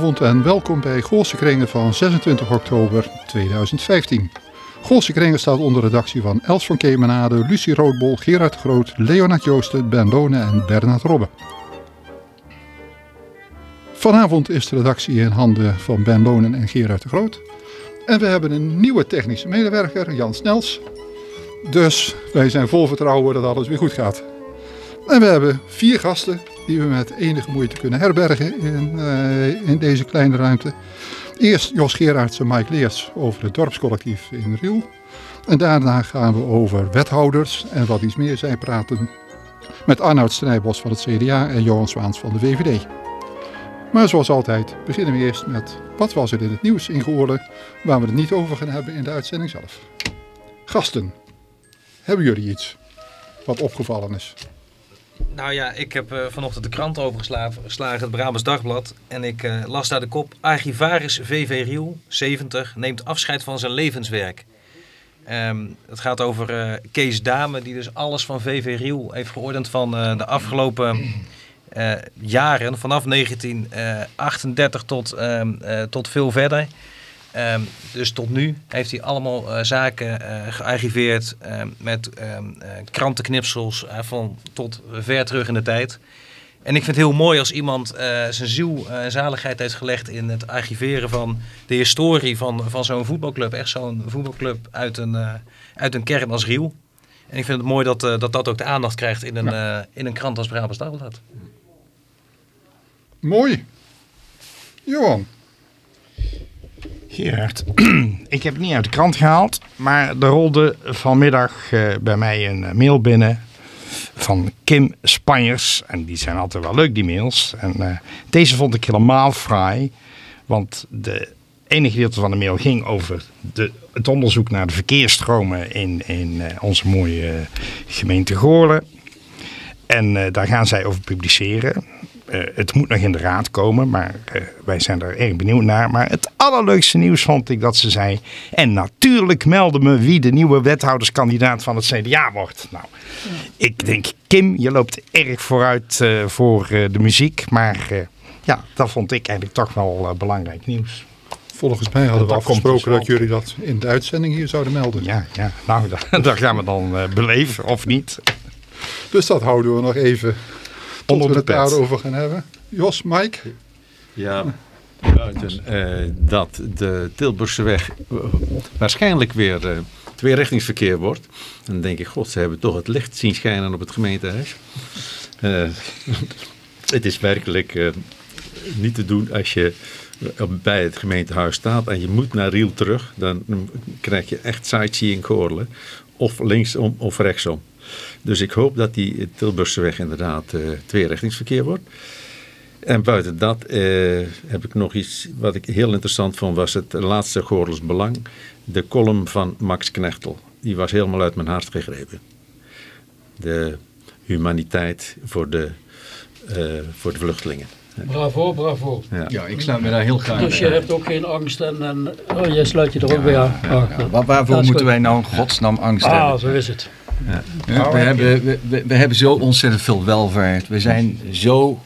Goedenavond en welkom bij Goolse Kringen van 26 oktober 2015. Goolse Kringen staat onder redactie van Els van Kemenade, Lucie Roodbol, Gerard Groot, Leonard Joosten, Ben Lonen en Bernard Robbe. Vanavond is de redactie in handen van Ben Lonen en Gerard de Groot. En we hebben een nieuwe technische medewerker, Jan Snels. Dus wij zijn vol vertrouwen dat alles weer goed gaat. En we hebben vier gasten die we met enige moeite kunnen herbergen in, uh, in deze kleine ruimte. Eerst Jos Gerards en Mike Leers over het dorpscollectief in Riel. En daarna gaan we over wethouders en wat iets meer zijn praten met Arnoud Strijbos van het CDA en Johan Zwaans van de VVD. Maar zoals altijd beginnen we eerst met wat was er in het nieuws in waar we het niet over gaan hebben in de uitzending zelf. Gasten, hebben jullie iets wat opgevallen is? Nou ja, ik heb uh, vanochtend de krant overgeslagen, het Brabants Dagblad. En ik uh, las daar de kop. Archivaris VV Riel, 70, neemt afscheid van zijn levenswerk. Um, het gaat over uh, Kees Dame, die dus alles van VV Riel heeft geordend van de afgelopen jaren. Vanaf 1938 tot, ehm, tot veel verder. Um, dus tot nu heeft hij allemaal uh, zaken uh, gearchiveerd uh, met krantenknipsels van tot ver terug in de tijd. En ik vind het heel mooi als iemand zijn ziel en zaligheid heeft gelegd in het archiveren van de historie van, van zo'n voetbalclub. Echt zo'n voetbalclub uit een, uit een kern als Riel. En ik vind het mooi dat dat, dat ook de aandacht krijgt in een, ja. in een krant als Brabants Dagblad. Mooi. Johan. Gerard, ik heb het niet uit de krant gehaald, maar er rolde vanmiddag uh, bij mij een mail binnen van Kim Spanjers. En die zijn altijd wel leuk, die mails. En uh, deze vond ik helemaal fraai, want de ene gedeelte van de mail ging over de, het onderzoek naar de verkeersstromen in, in onze mooie gemeente Goorlen. En daar gaan zij over publiceren. Uh, het moet nog in de raad komen, maar uh, wij zijn er erg benieuwd naar. Maar het allerleukste nieuws vond ik dat ze zei. En natuurlijk melden me wie de nieuwe wethouderskandidaat van het CDA wordt. Nou, ja. ik denk, Kim, je loopt erg vooruit uh, voor de muziek. Maar ja, dat vond ik eigenlijk toch wel belangrijk nieuws. Volgens mij hadden we afgesproken dat jullie dat in de uitzending hier zouden melden. Ja, ja. nou, daar gaan we dan beleven, of niet. Dus dat houden we nog even tot we het daarover gaan hebben. Jos, Mike? Ja, buiten uh, dat de Tilburgse weg uh, waarschijnlijk weer uh, tweerichtingsverkeer wordt. Dan denk ik, god, ze hebben toch het licht zien schijnen op het gemeentehuis. het is werkelijk niet te doen als je bij het gemeentehuis staat en je moet naar Riel terug. Dan krijg je echt sightseeing Goorlen. Of linksom of rechtsom. Dus ik hoop dat die Tilburgse weg inderdaad uh, tweerichtingsverkeer wordt. En buiten dat uh, heb ik nog iets wat ik heel interessant vond, was het laatste Goorles Belang. De column van Max Knechtel. Die was helemaal uit mijn hart gegrepen. De humaniteit voor de, uh, voor de vluchtelingen. Bravo, bravo. Ja. ja, ik sluit me daar heel graag Dus je bij. hebt ook geen angst en, en oh, jij sluit je er ook ja, bij aan. Ja, ja. Waar, waarvoor moeten goed. wij nou in godsnaam angst ah, hebben? Ah, zo is het. Ja. we, hebben, we, hebben zo ontzettend veel welvaart. We zijn zo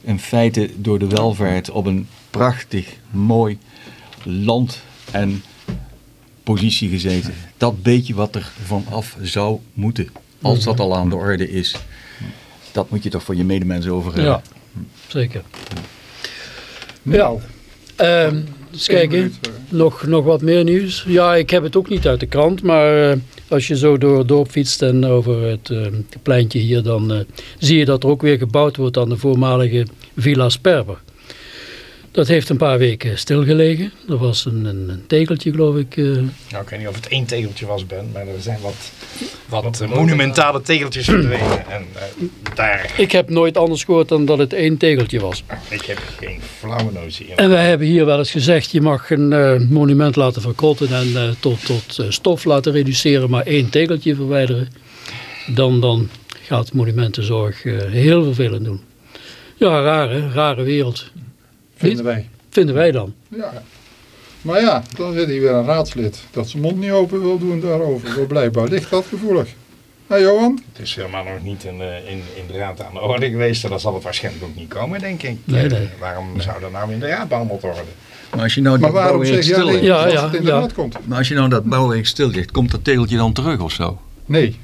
in feite door de welvaart op een prachtig, mooi land en positie gezeten. Dat beetje wat er vanaf zou moeten, als dat al aan de orde is. Dat moet je toch voor je medemensen over hebben. Ja, zeker. Ja, um, eens kijken. Nog, nog wat meer nieuws. Ja, ik heb het ook niet uit de krant, maar... Uh, als je zo door het dorp fietst en over het uh, pleintje hier, dan uh, zie je dat er ook weer gebouwd wordt aan de voormalige Villa Sperber. Dat heeft een paar weken stilgelegen. Er was een, een, een tegeltje, geloof ik. Uh... Nou, ik weet niet of het één tegeltje was, Ben, maar er zijn wat, wat monumentale tegeltjes verdwenen. En, daar... Ik heb nooit anders gehoord dan dat het één tegeltje was. Ik heb geen flauwe notie. En wij hebben hier wel eens gezegd, je mag een uh, monument laten verkrotten en uh, tot, tot stof laten reduceren, maar één tegeltje verwijderen. Dan, dan gaat monumentenzorg heel vervelend doen. Ja, rare, rare wereld. Vinden wij. Vinden wij dan. Ja. Maar ja, dan zit hier weer een raadslid dat zijn mond niet open wil doen daarover. Maar blijkbaar ligt dat gevoelig. Nou, Johan? Het is helemaal nog niet in, eh, in, in de raad aan de orde geweest. En dat zal het waarschijnlijk ook niet komen, denk ik. Nee, Eh, nee. waarom zou dat nou in de raad behandeld worden? Maar als je nou Maar dat waarom bouwwerk zeg jij Ja, dat ja, het in de ja. raad komt? Maar als je nou dat bouwwerk stil ligt, komt dat tegeltje dan terug of zo? Nee.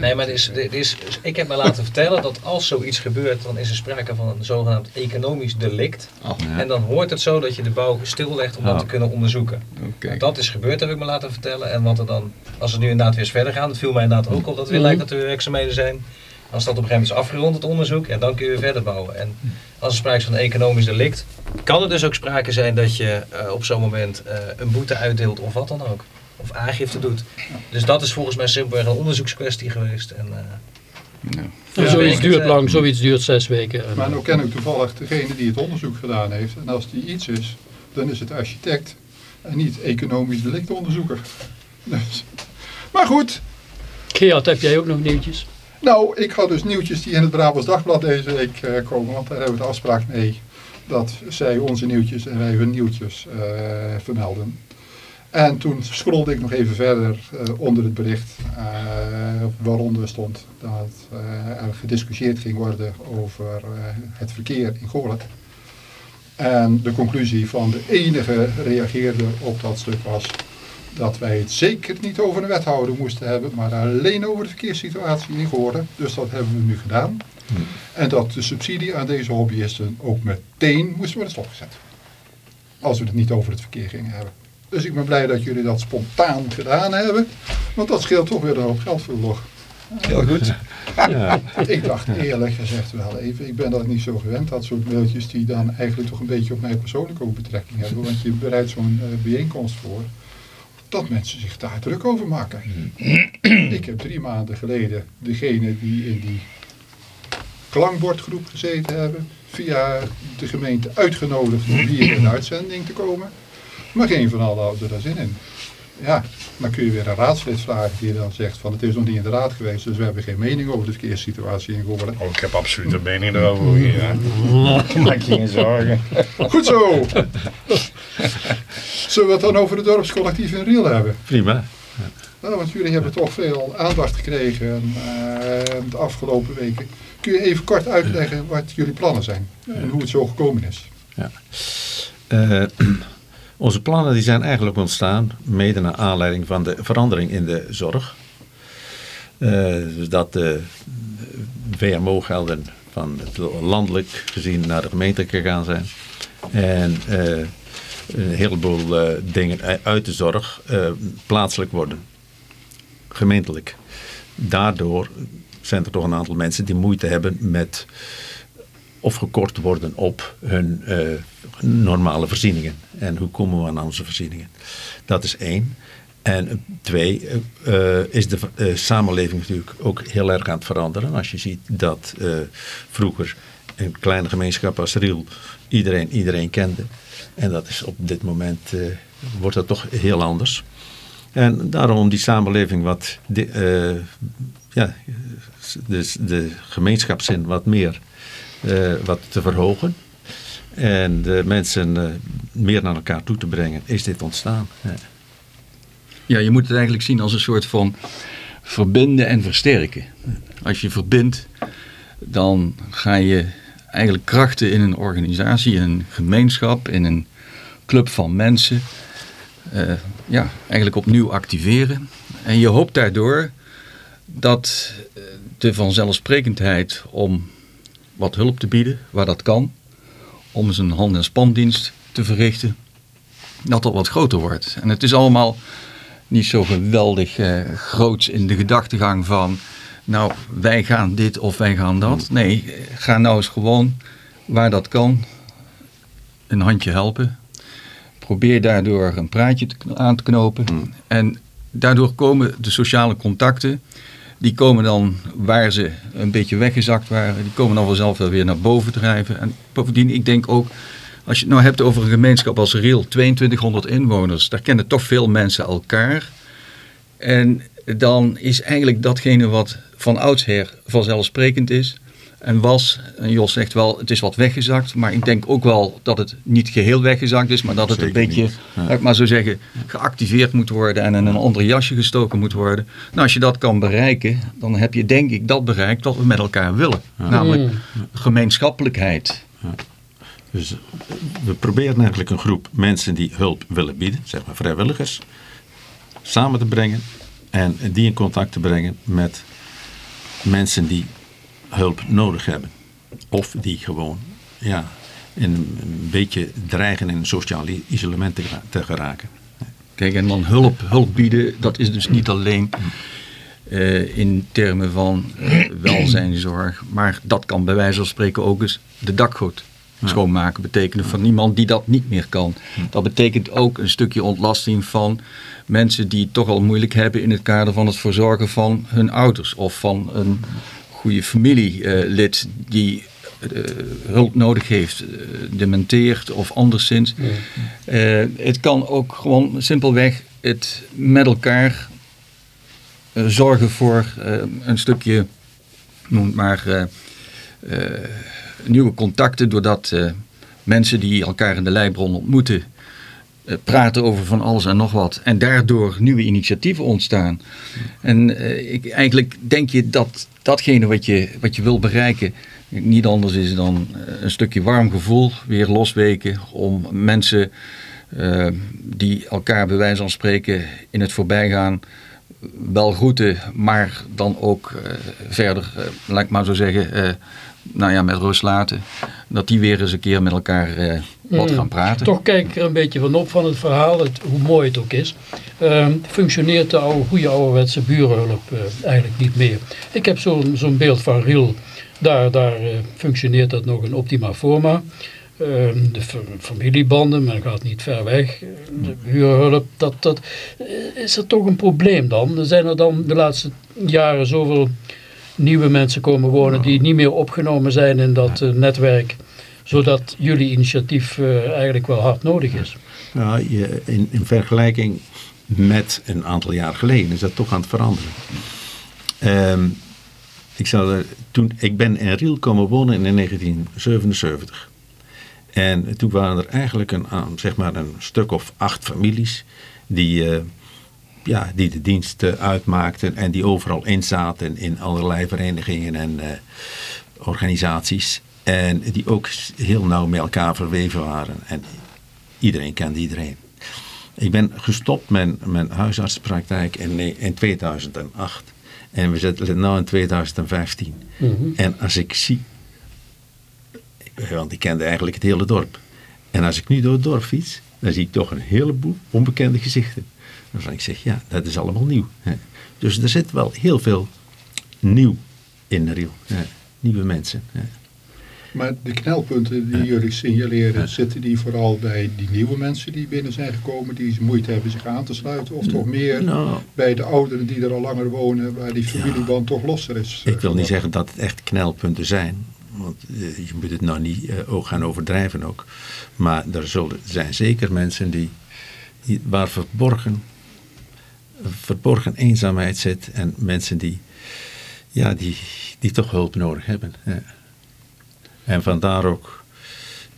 Nee, maar is, is, ik heb me laten vertellen dat als zoiets gebeurt, dan is er sprake van een zogenaamd economisch delict. En dan hoort het zo dat je de bouw stillegt om dat Oh. te kunnen onderzoeken. Oké. Dat is gebeurd, heb ik me laten vertellen. En wat er dan, als het nu inderdaad weer eens verder gaat, het viel mij inderdaad ook op dat het weer Mhm. lijkt dat er weer werkzaamheden zijn. Als dat op een gegeven moment is afgerond, het onderzoek, ja, dan kun je weer verder bouwen. En als er sprake is van een economisch delict, kan er dus ook sprake zijn dat je eh, op zo'n moment eh, een boete uitdeelt of wat dan ook. Of aangifte doet. Dus dat is volgens mij simpelweg een onderzoekskwestie geweest. En, eh, Ja. En Ja, zoiets duurt eh, lang, zoiets duurt zes weken. En, Maar nu ken ik toevallig degene die het onderzoek gedaan heeft. En als die iets is, dan is het architect en niet economisch delictonderzoeker. Dus. Maar goed, Geert, heb jij ook nog nieuwtjes? nou, ik had dus nieuwtjes die in het Brabants Dagblad deze week eh, komen. Want daar hebben we de afspraak mee dat zij onze nieuwtjes en wij hun nieuwtjes eh, vermelden. En toen scrollde ik nog even verder eh, onder het bericht, eh, waaronder stond dat eh, er gediscussieerd ging worden over het verkeer in Goorlen. En de conclusie van de enige reageerder op dat stuk was dat wij het zeker niet over een wethouder moesten hebben, maar alleen over de verkeerssituatie in Goorlen. Dus dat hebben we nu gedaan. En dat de subsidie aan deze hobbyisten ook meteen moest worden stopgezet. Als we het niet over het verkeer gingen hebben. Dus ik ben blij dat jullie dat spontaan gedaan hebben. Want dat scheelt toch weer een hoop geld voor de log. Heel goed. Ja, Ik dacht eerlijk gezegd wel even, ik ben dat niet zo gewend, dat soort mailtjes die dan eigenlijk toch een beetje op mij persoonlijk ook betrekking hebben. Want je bereidt zo'n eh, bijeenkomst voor, dat mensen zich daar druk over maken. ik heb drie maanden geleden degene die in die klankbordgroep gezeten hebben, via de gemeente uitgenodigd om hier in de uitzending te komen. Maar geen van allen hadden daar zin in. Ja, dan kun je weer een raadslid vragen die dan zegt van het is nog niet in de raad geweest, dus we hebben geen mening over de verkeerssituatie in Goorlen. Oh, ik heb absoluut een mening erover. Ja. Maak je geen zorgen. Goed zo! Zullen we het dan over de dorpscollectief in Riel hebben? prima. Nou, want jullie hebben toch veel aandacht gekregen eh, de afgelopen weken. Kun je even kort uitleggen wat jullie plannen zijn en hoe het zo gekomen is? Eh, onze plannen die zijn eigenlijk ontstaan mede naar aanleiding van de verandering in de zorg. Dus dat de WMO-gelden van het landelijk gezien naar de gemeente gegaan zijn. En eh, een heleboel eh, dingen uit de zorg plaatselijk worden. Gemeentelijk. Daardoor zijn er toch een aantal mensen die moeite hebben met of gekort worden op hun normale voorzieningen. En hoe komen we aan onze voorzieningen? Dat is één. En twee, eh, is de eh, samenleving natuurlijk ook heel erg aan het veranderen. Als je ziet dat eh, vroeger een kleine gemeenschap als Riel iedereen iedereen kende. En dat is op dit moment, wordt dat toch heel anders. En daarom die samenleving wat, de, ja, dus de gemeenschapszin wat meer wat te verhogen. En de mensen eh, meer naar elkaar toe te brengen, is dit ontstaan. Ja. Je moet het eigenlijk zien als een soort van verbinden en versterken. Als je verbindt, dan ga je eigenlijk krachten in een organisatie, in een gemeenschap, in een club van mensen, eh, ja, eigenlijk opnieuw activeren. En je hoopt daardoor dat eh, de vanzelfsprekendheid om wat hulp te bieden, waar dat kan, om een hand- en spandienst te verrichten, dat dat wat groter wordt. En het is allemaal niet zo geweldig eh, groots in de gedachtegang van, nou, wij gaan dit of wij gaan dat. Nee, eh, ga nou eens gewoon, waar dat kan, een handje helpen. Probeer daardoor een praatje te, aan te knopen. En daardoor komen de sociale contacten, die komen dan waar ze een beetje weggezakt waren, die komen dan vanzelf wel weer naar boven drijven. En bovendien, ik denk ook, als je het nou hebt over een gemeenschap als Riel, 2200 inwoners, daar kennen toch veel mensen elkaar. En dan is eigenlijk datgene wat van oudsher vanzelfsprekend is, en was. En Jos zegt wel, het is wat weggezakt. Maar ik denk ook wel dat het niet geheel weggezakt is. Maar dat het Zeker een beetje. Ja. laat ik maar zo zeggen, geactiveerd moet worden. En in een ander jasje gestoken moet worden. Nou, als je dat kan bereiken, dan heb je denk ik dat bereikt wat we met elkaar willen. Namelijk gemeenschappelijkheid. Dus we proberen eigenlijk een groep mensen die hulp willen bieden, zeg maar vrijwilligers, samen te brengen en die in contact te brengen met mensen die hulp nodig hebben. Of die gewoon ja, in een beetje dreigen in een sociaal isolement te, gera- te geraken. Kijk, en dan hulp, hulp bieden, dat is dus niet alleen eh, in termen van eh, welzijnzorg, maar dat kan bij wijze van spreken ook eens de dakgoot schoonmaken betekenen van iemand die dat niet meer kan. Dat betekent ook een stukje ontlasting van mensen die het toch al moeilijk hebben in het kader van het verzorgen van hun ouders of van een goede familielid die eh, hulp nodig heeft, eh, dementeert of anderszins. Eh, het kan ook gewoon simpelweg het met elkaar zorgen voor een stukje, noem maar, nieuwe contacten. Doordat mensen die elkaar in de Leibron ontmoeten, praten over van alles en nog wat. En daardoor nieuwe initiatieven ontstaan. En eh, ik, eigenlijk denk je dat datgene wat je, wat je wil bereiken niet anders is dan eh, een stukje warm gevoel weer losweken om mensen eh, die elkaar bij wijze van spreken in het voorbijgaan wel groeten, maar dan ook eh, verder, eh, laat ik maar zo zeggen, eh, nou ja, met rust laten. Dat die weer eens een keer met elkaar eh, wat Mm. gaan praten. Toch kijk ik er een beetje van op van het verhaal, het, hoe mooi het ook is. Ehm, functioneert de oude, goede ouderwetse burenhulp eh, eigenlijk niet meer. Ik heb zo'n zo'n beeld van Riel, daar, daar eh, functioneert dat nog in optima forma. Ehm, de fa- familiebanden, men gaat niet ver weg. De burenhulp, dat, dat, is er toch een probleem dan? Er zijn er dan de laatste jaren zoveel nieuwe mensen komen wonen die niet meer opgenomen zijn in dat eh, netwerk zodat jullie initiatief eh, eigenlijk wel hard nodig is. Ja, je, in, in vergelijking met een aantal jaar geleden is dat toch aan het veranderen. Ehm, ik, er, toen, ik ben in Riel komen wonen in 1977. En toen waren er eigenlijk een, aan- zeg maar een stuk of acht families die, eh, ja, die de dienst eh, uitmaakten en die overal in zaten in allerlei verenigingen en eh, organisaties. En die ook heel nauw met elkaar verweven waren. En iedereen kende iedereen. Ik ben gestopt met mijn huisartsenpraktijk in, in 2008. En we zitten nu in 2015. En als ik zie, want ik kende eigenlijk het hele dorp. En als ik nu door het dorp fiets, dan zie ik toch een heleboel onbekende gezichten. Waarvan ik zeg, ja, dat is allemaal nieuw. hè. Dus er zit wel heel veel nieuw in de Riel. hè. Nieuwe mensen. hè. Maar de knelpunten die jullie signaleren, zitten die vooral bij die nieuwe mensen die binnen zijn gekomen, die moeite hebben zich aan te sluiten? Of toch meer Nou, bij de ouderen die er al langer wonen, waar die familieband toch losser is? eh, Ik wil niet zeggen dat het echt knelpunten zijn. Want eh, je moet het nou niet eh, ook gaan overdrijven ook. Maar er zullen, zijn zeker mensen die, die, waar verborgen, verborgen eenzaamheid zit. En mensen die, ja, die, die toch hulp nodig hebben. Ja. En vandaar ook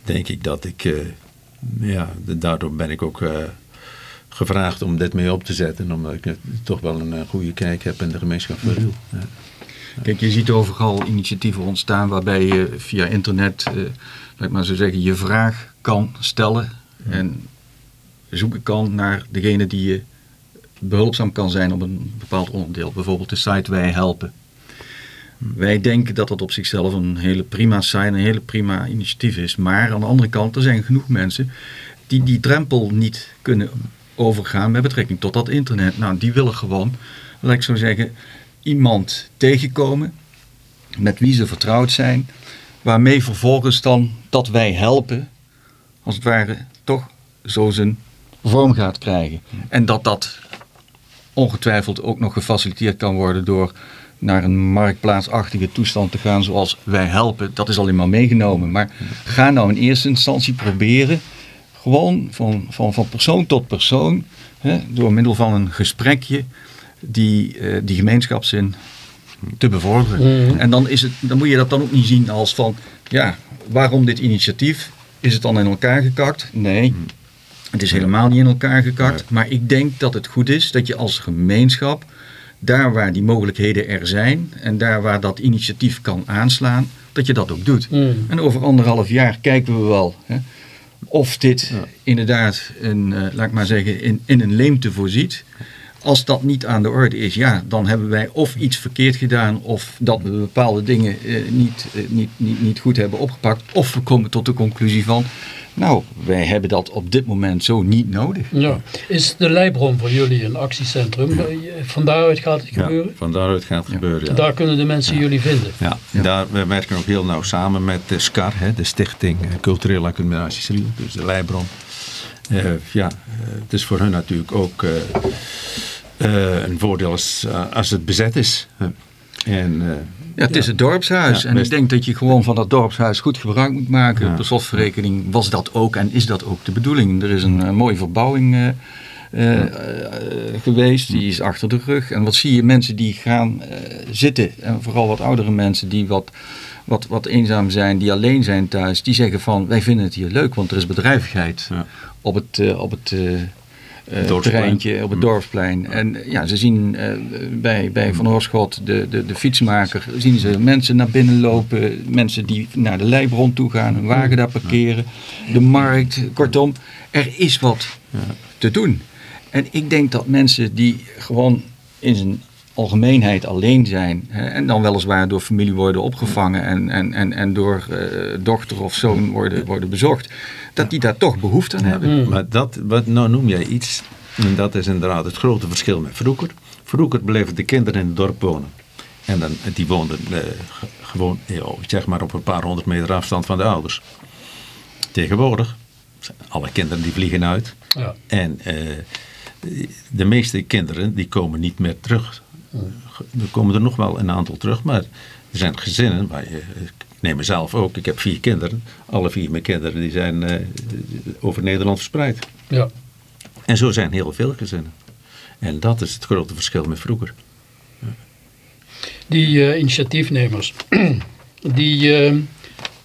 denk ik dat ik, eh, ja, daardoor ben ik ook eh, gevraagd om dit mee op te zetten. Omdat ik toch wel een eh, goede kijk heb in de gemeenschap van Riel. Ja. Kijk, je ziet overal initiatieven ontstaan waarbij je via internet, laat ik maar zo zeggen, je vraag kan stellen en zoeken kan naar degene die je behulpzaam kan zijn op een bepaald onderdeel. Bijvoorbeeld de site Wij Helpen. Wij denken dat dat op zichzelf een hele prima site, een hele prima initiatief is. Maar aan de andere kant, er zijn genoeg mensen die die drempel niet kunnen overgaan met betrekking tot dat internet. Nou, die willen gewoon, laat ik zo zeggen, iemand tegenkomen met wie ze vertrouwd zijn, waarmee vervolgens dan dat wij helpen, als het ware, toch zo zijn vorm gaat krijgen. En dat dat ongetwijfeld ook nog gefaciliteerd kan worden door naar een marktplaatsachtige toestand te gaan zoals wij helpen. Dat is alleen maar meegenomen. Maar ga nou in eerste instantie proberen, gewoon van, van, van persoon tot persoon, hè, door middel van een gesprekje, die, eh, die gemeenschapszin te bevorderen. Mhm. En dan, is het, dan moet je dat dan ook niet zien als van, ja, waarom dit initiatief? Is het dan in elkaar gekakt? Nee, het is helemaal niet in elkaar gekakt. Maar ik denk dat het goed is dat je als gemeenschap, daar waar die mogelijkheden er zijn en daar waar dat initiatief kan aanslaan, dat je dat ook doet. Mhm. En over anderhalf jaar kijken we wel hè, of dit inderdaad een, eh, laat ik maar zeggen, in, in een leemte voorziet. Als dat niet aan de orde is, ja, dan hebben wij of iets verkeerd gedaan of dat we bepaalde dingen eh, niet, eh, niet, niet, niet goed hebben opgepakt. Of we komen tot de conclusie van, nou, wij hebben dat op dit moment zo niet nodig. Ja. Is de Leibron voor jullie een actiecentrum? Van daaruit gaat het Ja, gebeuren? van daaruit gaat het gebeuren. Ja. Daar kunnen de mensen jullie vinden. Ja, Daar, we werken ook heel nauw samen met de SCAR, hè, de Stichting eh, Culturele Accumulaties Riel, dus de Leibron. Eh, ja, eh, het is voor hun natuurlijk ook eh, eh, een voordeel als, eh, als het bezet is. En, eh, Ja, het is het dorpshuis. Ja, en ik denk dat je gewoon van dat dorpshuis goed gebruik moet maken. Ja. Op de slotverrekening was dat ook en is dat ook de bedoeling. Er is een eh, mooie verbouwing eh, eh, geweest, die is achter de rug. En wat zie je? Mensen die gaan zitten, en vooral wat oudere mensen die wat, wat, wat eenzaam zijn, die alleen zijn thuis, die zeggen van wij vinden het hier leuk, want er is bedrijvigheid Ja. op het, op het terreintje, op het Mm. dorpsplein. En ja, ze zien eh, bij, bij Van Oorschot, de, de, de fietsmaker, zien ze mensen naar binnen lopen, mensen die naar de Leibron toe gaan, een wagen daar parkeren, de markt, kortom, er is wat te doen. En ik denk dat mensen die gewoon in zijn algemeenheid alleen zijn hè, en dan weliswaar door familie worden opgevangen en, en, en, en door eh, dochter of zoon worden, worden bezocht, dat die daar toch behoefte aan hebben. Maar dat, wat, nou noem jij iets, en dat is inderdaad het grote verschil met vroeger. Vroeger bleven de kinderen in het dorp wonen. En dan, die woonden eh, ge- gewoon zeg maar op een paar honderd meter afstand van de ouders. Tegenwoordig, alle kinderen die vliegen uit. Ja. En eh, de meeste kinderen die komen niet meer terug. Er komen er nog wel een aantal terug, maar er zijn gezinnen, waar je, ik neem mezelf ook, ik heb vier kinderen. Alle vier mijn kinderen die zijn eh, over Nederland verspreid. Ja. En zo zijn heel veel gezinnen. En dat is het grote verschil met vroeger. Die eh, initiatiefnemers, die eh,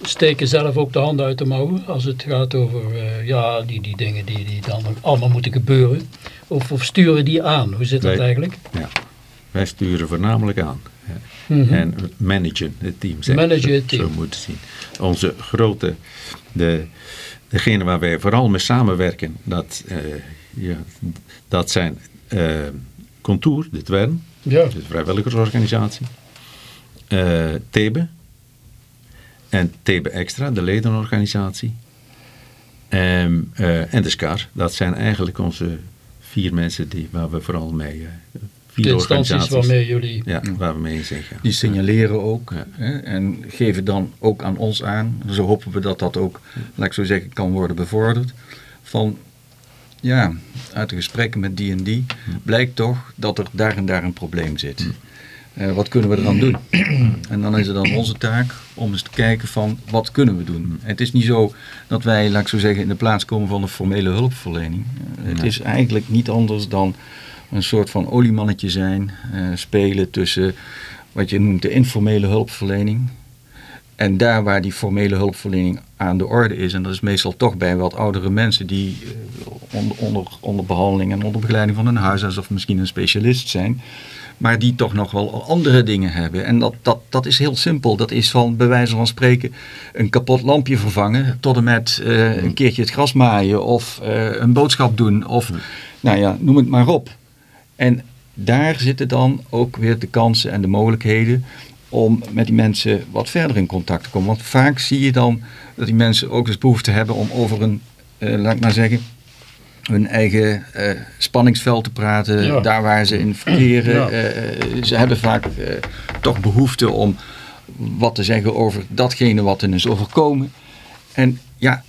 steken zelf ook de handen uit de mouwen als het gaat over eh, ja, die, die dingen die, die dan allemaal moeten gebeuren. Of, of sturen die aan? Hoe zit dat eigenlijk? Ja. Wij sturen voornamelijk aan. Mhm. En managen het team. zeg. Managen het team. Zo moet het zien. Onze grote, de, degene waar wij vooral mee samenwerken, dat, eh, ja, dat zijn eh Contour, de Twern, Ja, de vrijwilligersorganisatie, eh Thebe en Thebe Extra, de ledenorganisatie, Ehm, eh, en de SCAR. Dat zijn eigenlijk onze vier mensen die, waar we vooral mee, de instanties waarmee jullie... ja, waar we mee gaan. Die signaleren ook Ja. hè, en geven dan ook aan ons aan. Zo hopen we dat dat ook, laat ik zo zeggen, kan worden bevorderd. Van ja, uit de gesprekken met die en die blijkt toch dat er daar en daar een probleem zit. Eh, wat kunnen we eraan doen? en dan is het dan onze taak om eens te kijken van wat kunnen we doen. Het is niet zo dat wij, laat ik zo zeggen, in de plaats komen van de formele hulpverlening. Het is eigenlijk niet anders dan een soort van oliemannetje zijn, eh, spelen tussen wat je noemt de informele hulpverlening. En daar waar die formele hulpverlening aan de orde is, en dat is meestal toch bij wat oudere mensen die eh, onder, onder, onder behandeling en onder begeleiding van een huisarts of misschien een specialist zijn, maar die toch nog wel andere dingen hebben. En dat, dat, dat is heel simpel. Dat is van, bij wijze van spreken, een kapot lampje vervangen, tot en met eh, een keertje het gras maaien of een boodschap doen, of nou ja, noem het maar op. En daar zitten dan ook weer de kansen en de mogelijkheden om met die mensen wat verder in contact te komen. Want vaak zie je dan dat die mensen ook eens behoefte hebben om over een, eh, laat ik maar zeggen, hun eigen eh, spanningsveld te praten, Ja. daar waar ze in verkeren. Ja. Eh, ze hebben vaak toch behoefte om wat te zeggen over datgene wat hen is overkomen. En ja,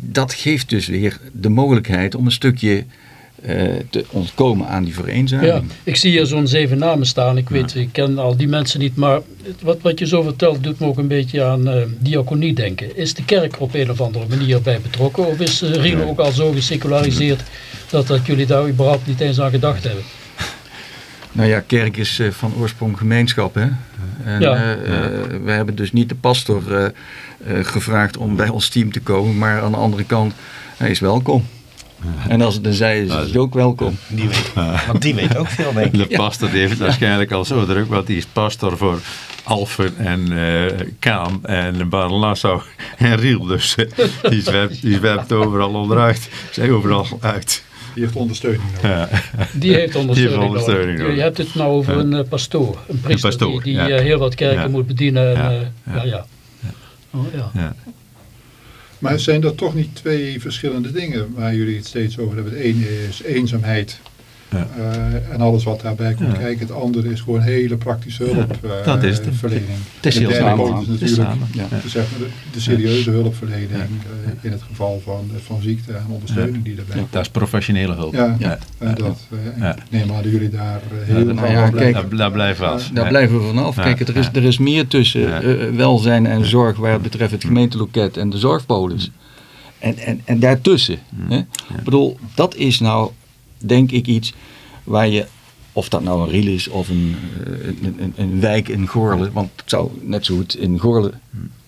dat geeft dus weer de mogelijkheid om een stukje te ontkomen aan die vereenzaming. Ja, ik zie hier zo'n zeven namen staan. Ik weet, ik ken al die mensen niet, maar wat, wat je zo vertelt doet me ook een beetje aan eh diaconie denken. Is de kerk er op een of andere manier bij betrokken? Of is uh, Rielo ook al zo geseculariseerd dat, dat jullie daar überhaupt niet eens aan gedacht hebben? Nou ja, kerk is eh, van oorsprong gemeenschap. Hè? En, Ja. eh, eh, we hebben dus niet de pastor eh, eh, gevraagd om bij ons team te komen, maar aan de andere kant, hij is welkom. En als het een zij is, is hij ook welkom. Die weet, want die weet ook veel, denk ik. De pastor die heeft het waarschijnlijk al zo druk, want die is pastor voor Alphen en eh Kaam en Baden-Nassau en Riel. Dus eh, die, zwemt, die zwemt overal onderuit. Zij overal uit. Die heeft ondersteuning nodig. Die heeft ondersteuning, ondersteuning nodig. nodig. Je hebt het nou over Ja. een eh, pastoor. Een priester pastoor, die, die ja. heel wat kerken Ja. moet bedienen. En, Ja. Ja. ja. Ja, Oh, ja. Maar zijn dat toch niet twee verschillende dingen waar jullie het steeds over hebben? Het ene is eenzaamheid Ja. eh, en alles wat daarbij komt Ja. kijken. Het andere is gewoon hele praktische hulp Ja, eh, dat is het. is De heel samen. poot is natuurlijk samen. Ja. de, zeg maar de, de serieuze hulpverlening eh, in het geval van, van ziekte en ondersteuning die daarbij komt. Dat is professionele hulp. Ja, dat, eh, neem aan dat jullie daar heel nou kijk, Daar, daar blijven we af. Daar Ja. blijven we vanaf. Ja, Kijk, er is, er is meer tussen Ja. welzijn en zorg waar het betreft het gemeenteloket en de zorgpolis. En, en, en daartussen. Hè? Ik bedoel, dat is nou, denk ik, iets waar je, of dat nou een Riel is of een, eh, een, een, een wijk in Gorle, want het zou net zo goed in Gorle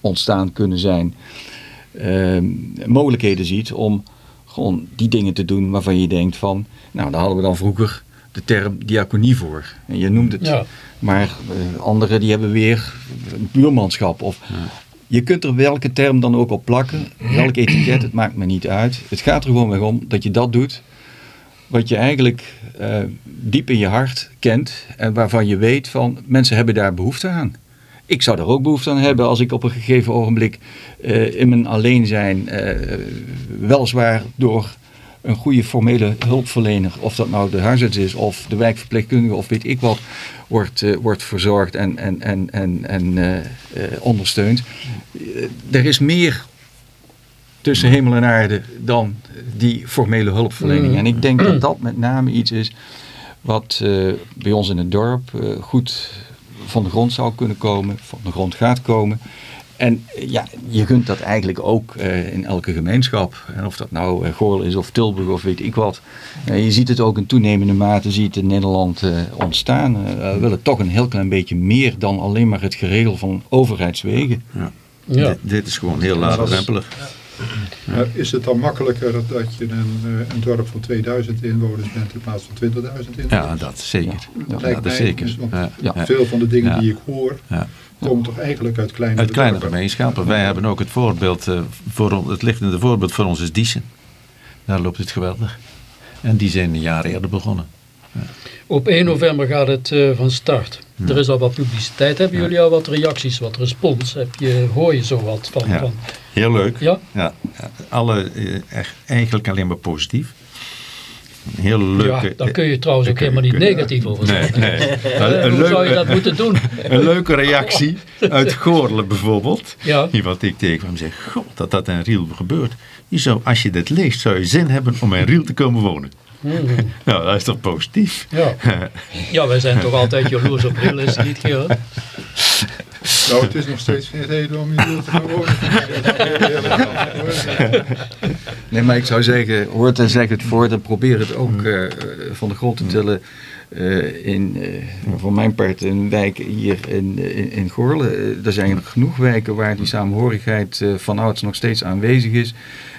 ontstaan kunnen zijn, ehm, mogelijkheden ziet om gewoon die dingen te doen waarvan je denkt van, nou daar hadden we dan vroeger de term diaconie voor. En je noemt het. Ja. Maar eh, anderen die hebben weer een buurmanschap. Of, Je kunt er welke term dan ook op plakken, welk etiket, het maakt me niet uit. Het gaat er gewoon weer om dat je dat doet wat je eigenlijk eh, diep in je hart kent en waarvan je weet van mensen hebben daar behoefte aan. Ik zou daar ook behoefte aan hebben als ik op een gegeven ogenblik eh, in mijn alleen zijn, eh, weliswaar door een goede formele hulpverlener, of dat nou de huisarts is of de wijkverpleegkundige of weet ik wat, wordt, wordt verzorgd en, en, en, en, en ondersteund. Er is meer tussen hemel en aarde dan die formele hulpverlening. Mm. En ik denk dat dat met name iets is wat eh, bij ons in het dorp eh, goed van de grond zou kunnen komen, van de grond gaat komen. En eh, ja, je kunt dat eigenlijk ook eh, in elke gemeenschap. En of dat nou uh, Goorl is of Tilburg of weet ik wat. Uh, je ziet het ook in toenemende mate ziet in Nederland uh, ontstaan. we willen toch een heel klein beetje meer dan alleen maar het geregel van overheidswegen. Ja. Ja. Dit, dit is gewoon heel laagdrempelig. Maar is het dan makkelijker dat je een, eh, een dorp van 2000 inwoners bent in plaats van 20.000 inwoners? Ja, dat zeker. Dat Ja, lijkt dat mij, zeker. want Ja, ja. Veel van de dingen Ja. die ik hoor, Ja. komen toch eigenlijk uit kleine Uit kleine dorpen. gemeenschappen. Wij hebben ook het voorbeeld, eh, voor het lichtende voorbeeld voor ons is Diezen. Daar loopt het geweldig. En die zijn een jaar eerder begonnen. Op 1 november gaat het eh, van start. Er is al wat publiciteit. Hebben jullie al wat reacties, wat respons? Heb je, hoor je zo wat van? Ja. van Heel leuk. ja? Ja, alle, eh, eigenlijk alleen maar positief. Een hele leuke... ja, daar kun je trouwens ook helemaal niet negatief over Nee, zeggen. nee. Eh, Een, Hoe zou je dat moeten doen? een leuke reactie uit Goorlen bijvoorbeeld. Ja. Iemand die ik tegenkwam zei, god, dat dat in Riel gebeurt. Je zou, als je dit leest, zou je zin hebben om in Riel te komen wonen. Nou, dat is toch positief? Ja. ja, wij zijn toch altijd jaloers op is het niet Gerard? Nou, het is nog steeds geen reden om hier te gaan wonen. Nee, maar ik zou zeggen, hoort en zeg het voort en probeer het ook eh, van de grond te tillen. eh, in, eh, voor mijn part, een wijk hier in, in, in Goorle. Eh, er zijn genoeg wijken waar die samenhorigheid eh, van ouds nog steeds aanwezig is.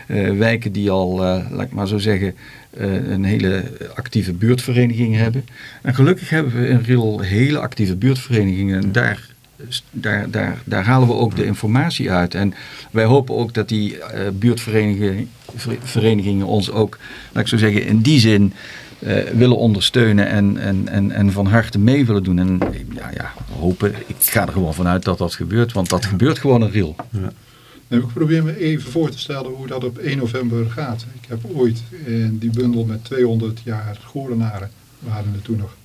Eh, wijken die al, eh, laat ik maar zo zeggen, eh, een hele actieve buurtvereniging hebben. En gelukkig hebben we in Riel hele actieve buurtverenigingen. En daar, daar, daar, daar halen we ook de informatie uit. En wij hopen ook dat die eh, buurtverenigingen ver- verenigingen ons ook, laat ik zo zeggen, in die zin eh, willen ondersteunen en, en, en, en van harte mee willen doen. En ja, ja, hopen, ik ga er gewoon vanuit dat dat gebeurt, want dat gebeurt gewoon in Riel. Ik probeer me even voor te stellen hoe dat op 1 november gaat. Ik heb ooit in die bundel met 200 jaar Goorlenaren, we hadden het toen nog,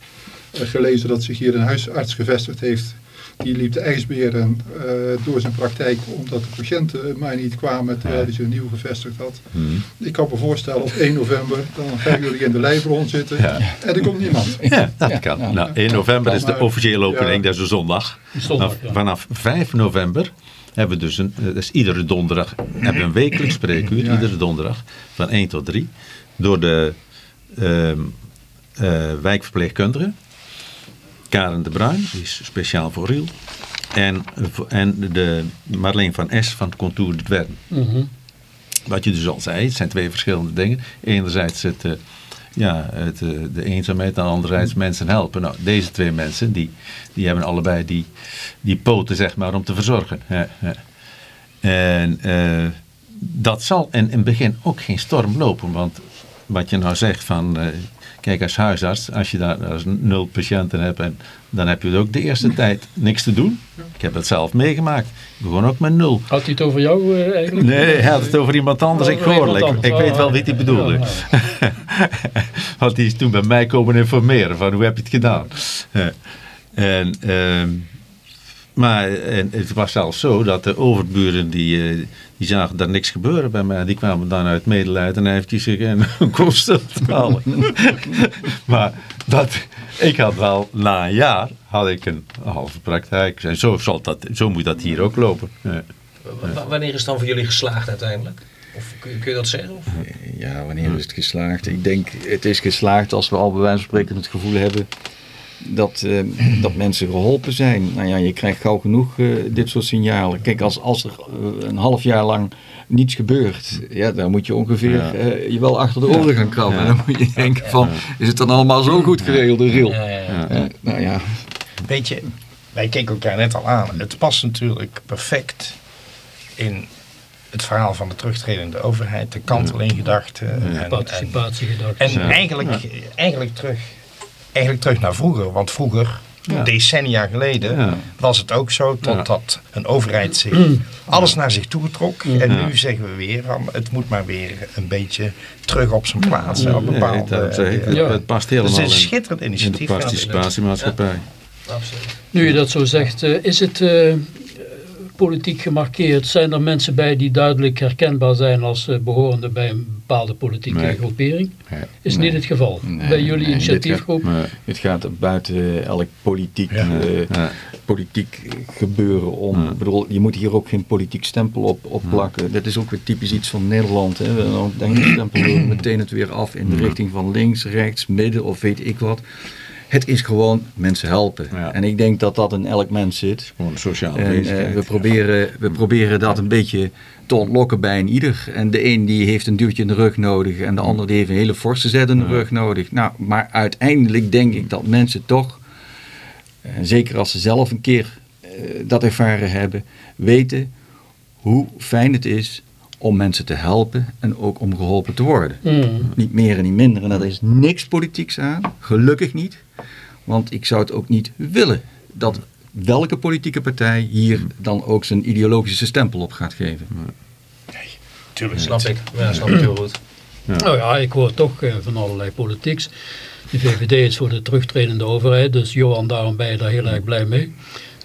eh, gelezen dat zich hier een huisarts gevestigd heeft. Die liep de ijsberen eh, door zijn praktijk omdat de patiënten maar niet kwamen terwijl hij zich nieuw gevestigd had. Ik kan me voorstellen op 1 november, dan gaan jullie in de lijfrond zitten en er komt niemand. Ja, dat Ja, kan. ja. nou, 1 november is de officiële opening, ja. dat is een zondag. Zondag, ja. Vanaf 5 november hebben we dus een, dus iedere donderdag hebben we een wekelijks spreekuur, Ja. iedere donderdag van 1 tot 3, door de eh, wijkverpleegkundigen. Karen de Bruin, die is speciaal voor Riel. En, en de Marleen van S van Contour de Dwern. Mhm. Wat je dus al zei, het zijn twee verschillende dingen. Enerzijds het, eh, ja, het, eh, de eenzaamheid en anderzijds mensen helpen. Nou, deze twee mensen, die, die hebben allebei die, die poten, zeg maar, om te verzorgen. En eh, dat zal in, in het begin ook geen storm lopen, want wat je nou zegt van... eh, Kijk, als huisarts, als je daar als nul patiënten hebt, en, dan heb je ook de eerste tijd niks te doen. Ik heb het zelf meegemaakt. Ik begon ook met nul. Had hij het over jou eh, eigenlijk? Nee, hij had het over iemand anders. Ik hoorde. Ik, ik weet wel wie hij bedoelde. Ja, Want die is toen bij mij komen informeren van hoe heb je het gedaan. Eh, En, ehm, maar en het was zelfs zo dat de overburen die, eh, die zagen daar niks gebeuren bij mij. Die kwamen dan uit medelijden en eventjes zich een constant halen. maar dat, ik had wel na een jaar had ik een halve praktijk. En zo, zal dat, zo moet dat hier ook lopen. Ja. Wanneer is het dan voor jullie geslaagd uiteindelijk? Of kun je, kun je dat zeggen? Of? Ja, wanneer is het geslaagd? Ik denk, het is geslaagd als we al bij wijze van spreken het gevoel hebben dat, eh, dat mensen geholpen zijn. Nou ja, je krijgt gauw genoeg eh, dit soort signalen. Kijk, als, als er eh, een half jaar lang niets gebeurt, ja, dan moet je ongeveer Ja. eh, je wel achter de oren gaan krabben. Ja. En dan moet je denken van, is het dan allemaal zo goed geregeld, de rail? Ja, ja, ja. Nou ja, Weet je, wij keken elkaar net al aan. Het past natuurlijk perfect in het verhaal van de terugtredende overheid, de kanteling-gedachte. En, en, Participatiegedachte. en Ja. eigenlijk, eigenlijk, terug, eigenlijk terug naar vroeger. Want vroeger, Ja. decennia geleden, Ja. was het ook zo totdat een overheid zich alles naar zich toe trok. En Ja. nu zeggen we weer van het moet maar weer een beetje terug op zijn plaats. Nee, bepaalde, ik, het, Ja. het past dus helemaal het is een in, schitterend in de initiatief. participatiemaatschappij. Absoluut. Nu je dat zo zegt, eh, is het eh, politiek gemarkeerd? Zijn er mensen bij die duidelijk herkenbaar zijn als eh, behorende bij een bepaalde politieke Nee. groepering? Nee. Is Nee. niet het geval. Nee, bij jullie nee, dit initiatiefgroep? Het gaat buiten elk politiek, Ja. eh, ja, politiek gebeuren om. Ja. Ik bedoel, je moet hier ook geen politiek stempel op, op plakken. Dat is ook weer typisch iets van Nederland. Hè. We dan denken stempelen we meteen het weer af in de richting van links, rechts, midden of weet ik wat. Het is gewoon mensen helpen. Ja. En ik denk dat dat in elk mens zit. gewoon sociale En eh, bezigheid. we, proberen, we proberen dat een beetje te ontlokken bij een ieder. En de een die heeft een duwtje in de rug nodig en de ander die heeft een hele forse zet in de rug nodig. Nou, maar uiteindelijk denk ik dat mensen toch, en zeker als ze zelf een keer eh, dat ervaren hebben, weten hoe fijn het is om mensen te helpen en ook om geholpen te worden. Hmm. Niet meer en niet minder. En daar is niks politieks aan. Gelukkig niet. Want ik zou het ook niet willen dat welke politieke partij hier dan ook zijn ideologische stempel op gaat geven. Tuurlijk Snap ik. Ja, snap ik heel goed. Nou ja, ik hoor toch eh, van allerlei politieks. De VVD is voor de terugtredende overheid, dus Johan, daarom ben je daar heel erg blij mee.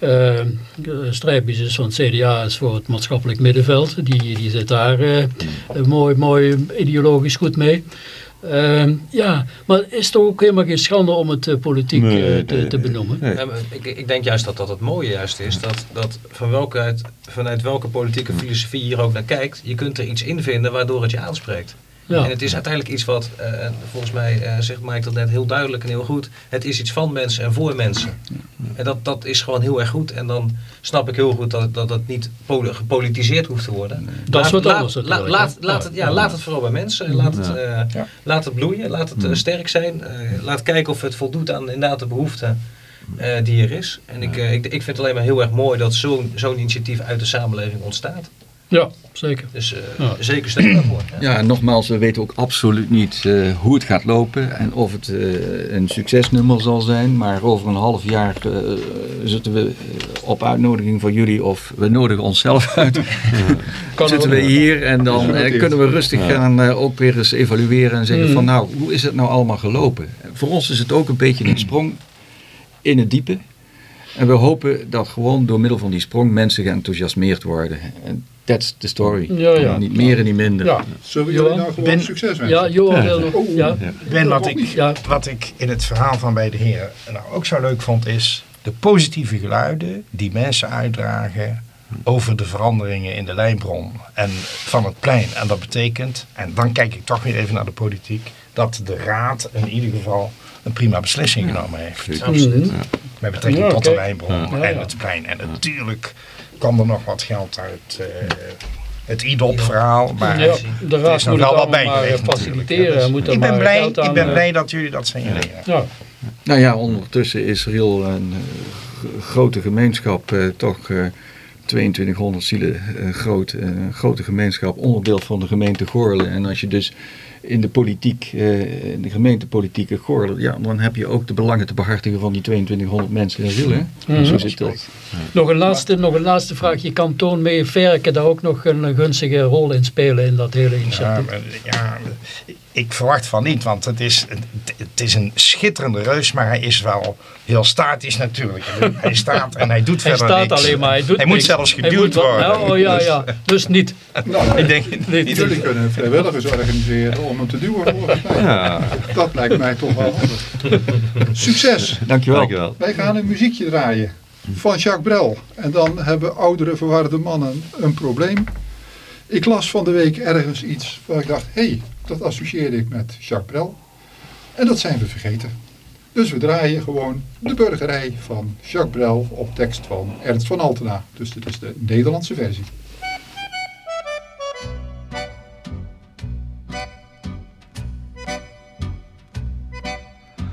Uh, Strijpjes is van het CDA is voor het maatschappelijk middenveld. Die, die zit daar eh, mooi, mooi ideologisch goed mee. Eh, ja, maar is toch ook helemaal geen schande om het eh, politiek Nee, eh, te, nee, te benoemen? nee. Ja, maar ik, ik denk juist dat dat het mooie juist is. Dat, dat van welke, uit, vanuit welke politieke filosofie je hier ook naar kijkt. Je kunt er iets in vinden waardoor het je aanspreekt. Ja. En het is uiteindelijk iets wat, eh, en volgens mij eh, zegt Mike dat net heel duidelijk en heel goed. Het is iets van mensen en voor mensen. En dat, dat is gewoon heel erg goed. En dan snap ik heel goed dat, dat het niet poli- gepolitiseerd hoeft te worden. Dat is wat laat, anders laat, natuurlijk, laat, hè? laat, Ja. het, ja, laat het vooral bij mensen. Laat het, eh, Ja. laat het bloeien. Laat het eh, sterk zijn. Eh, laat kijken of het voldoet aan inderdaad de behoefte eh, die er is. En ik, ik, ik vind het alleen maar heel erg mooi dat zo'n zo'n initiatief uit de samenleving ontstaat. Ja, zeker. Dus eh, Ja. zeker steun daarvoor. Ja. En nogmaals, we weten ook absoluut niet eh, hoe het gaat lopen en of het eh, een succesnummer zal zijn. Maar over een half jaar eh, zitten we op uitnodiging van jullie of we nodigen onszelf uit. Zitten we hier en dan kunnen we rustig gaan eh, ook weer eens evalueren en zeggen Mm. van nou, hoe is het nou allemaal gelopen? Voor ons is het ook een beetje een sprong in het diepe. En we hopen dat gewoon door middel van die sprong mensen geenthousiasmeerd worden. En that's the story. Ja, ja. Niet meer en niet minder. Ja, Zullen we jullie nou gewoon Ben- succes wensen? ja Johan wil nog. Oh. Ja. Ben, wat ik, Ja. wat ik in het verhaal van bij de heren nou ook zo leuk vond, is de positieve geluiden die mensen uitdragen over de veranderingen in de lijnbron en van het plein. En dat betekent, en dan kijk ik toch weer even naar de politiek, dat de raad in ieder geval een prima beslissing genomen heeft. Absoluut. Met betrekking Ja, tot de lijnbron Ja, en het plein. En natuurlijk kwam er nog wat geld uit eh, het IDOP-verhaal. Maar Ja, er de is raad nog moet wel het wat bij faciliteren. Moet Dus ik ben, blij, ik ben eh, blij dat jullie dat signaleren. Ja, Nou ja, ondertussen is Riel een eh, grote gemeenschap, eh, toch eh, 2200 zielen eh, groot, eh, een grote gemeenschap, onderdeel van de gemeente Goorlen. En als je dus in de politiek, eh, in de gemeentepolitiek in Goorlen, ja, dan heb je ook de belangen te behartigen van die 2200 mensen in Riel. Hè? Mhm. Zo zit dat. Nog een laatste, nog een laatste vraag. Je kantoon Meeverken daar ook nog een gunstige rol in spelen in dat hele Ja, initiatief? maar, ja, ik verwacht van niet, want het is, het, het is een schitterende reus, maar hij is wel heel statisch natuurlijk. Hij staat en hij doet Hij verder staat niks. alleen maar, hij doet Hij moet zelfs geduwd moet worden. Ja, oh ja, ja. Dus niet. Nou, Ik denk, niet. Jullie kunnen vrijwilligers organiseren om hem te duwen. Ja, Dat lijkt mij toch wel handig. Succes! Dankjewel. dankjewel. Wij gaan een muziekje draaien van Jacques Brel. En dan hebben oudere verwarde mannen een probleem. Ik las van de week ergens iets waar ik dacht, hé, hey, dat associeerde ik met Jacques Brel. En dat zijn we vergeten. Dus we draaien gewoon de burgerij van Jacques Brel op tekst van Ernst van Altena. Dus dit is de Nederlandse versie.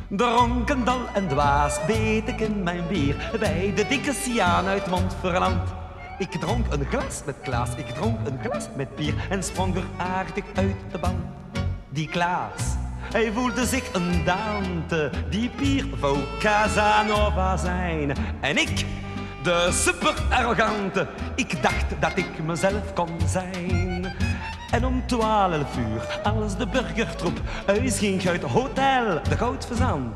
Dronken, dal en dwaas beet ik in mijn bier bij de dikke Siaan uit Montferland. Ik dronk een glas met Klaas, ik dronk een glas met bier en sprong er aardig uit de ban. Die Klaas, hij voelde zich een Dante, die bier wou Casanova zijn. En ik, de super arrogante, ik dacht dat ik mezelf kon zijn. En om twaalf uur, als de burgertroep uitging uit Hotel de Goudverzand,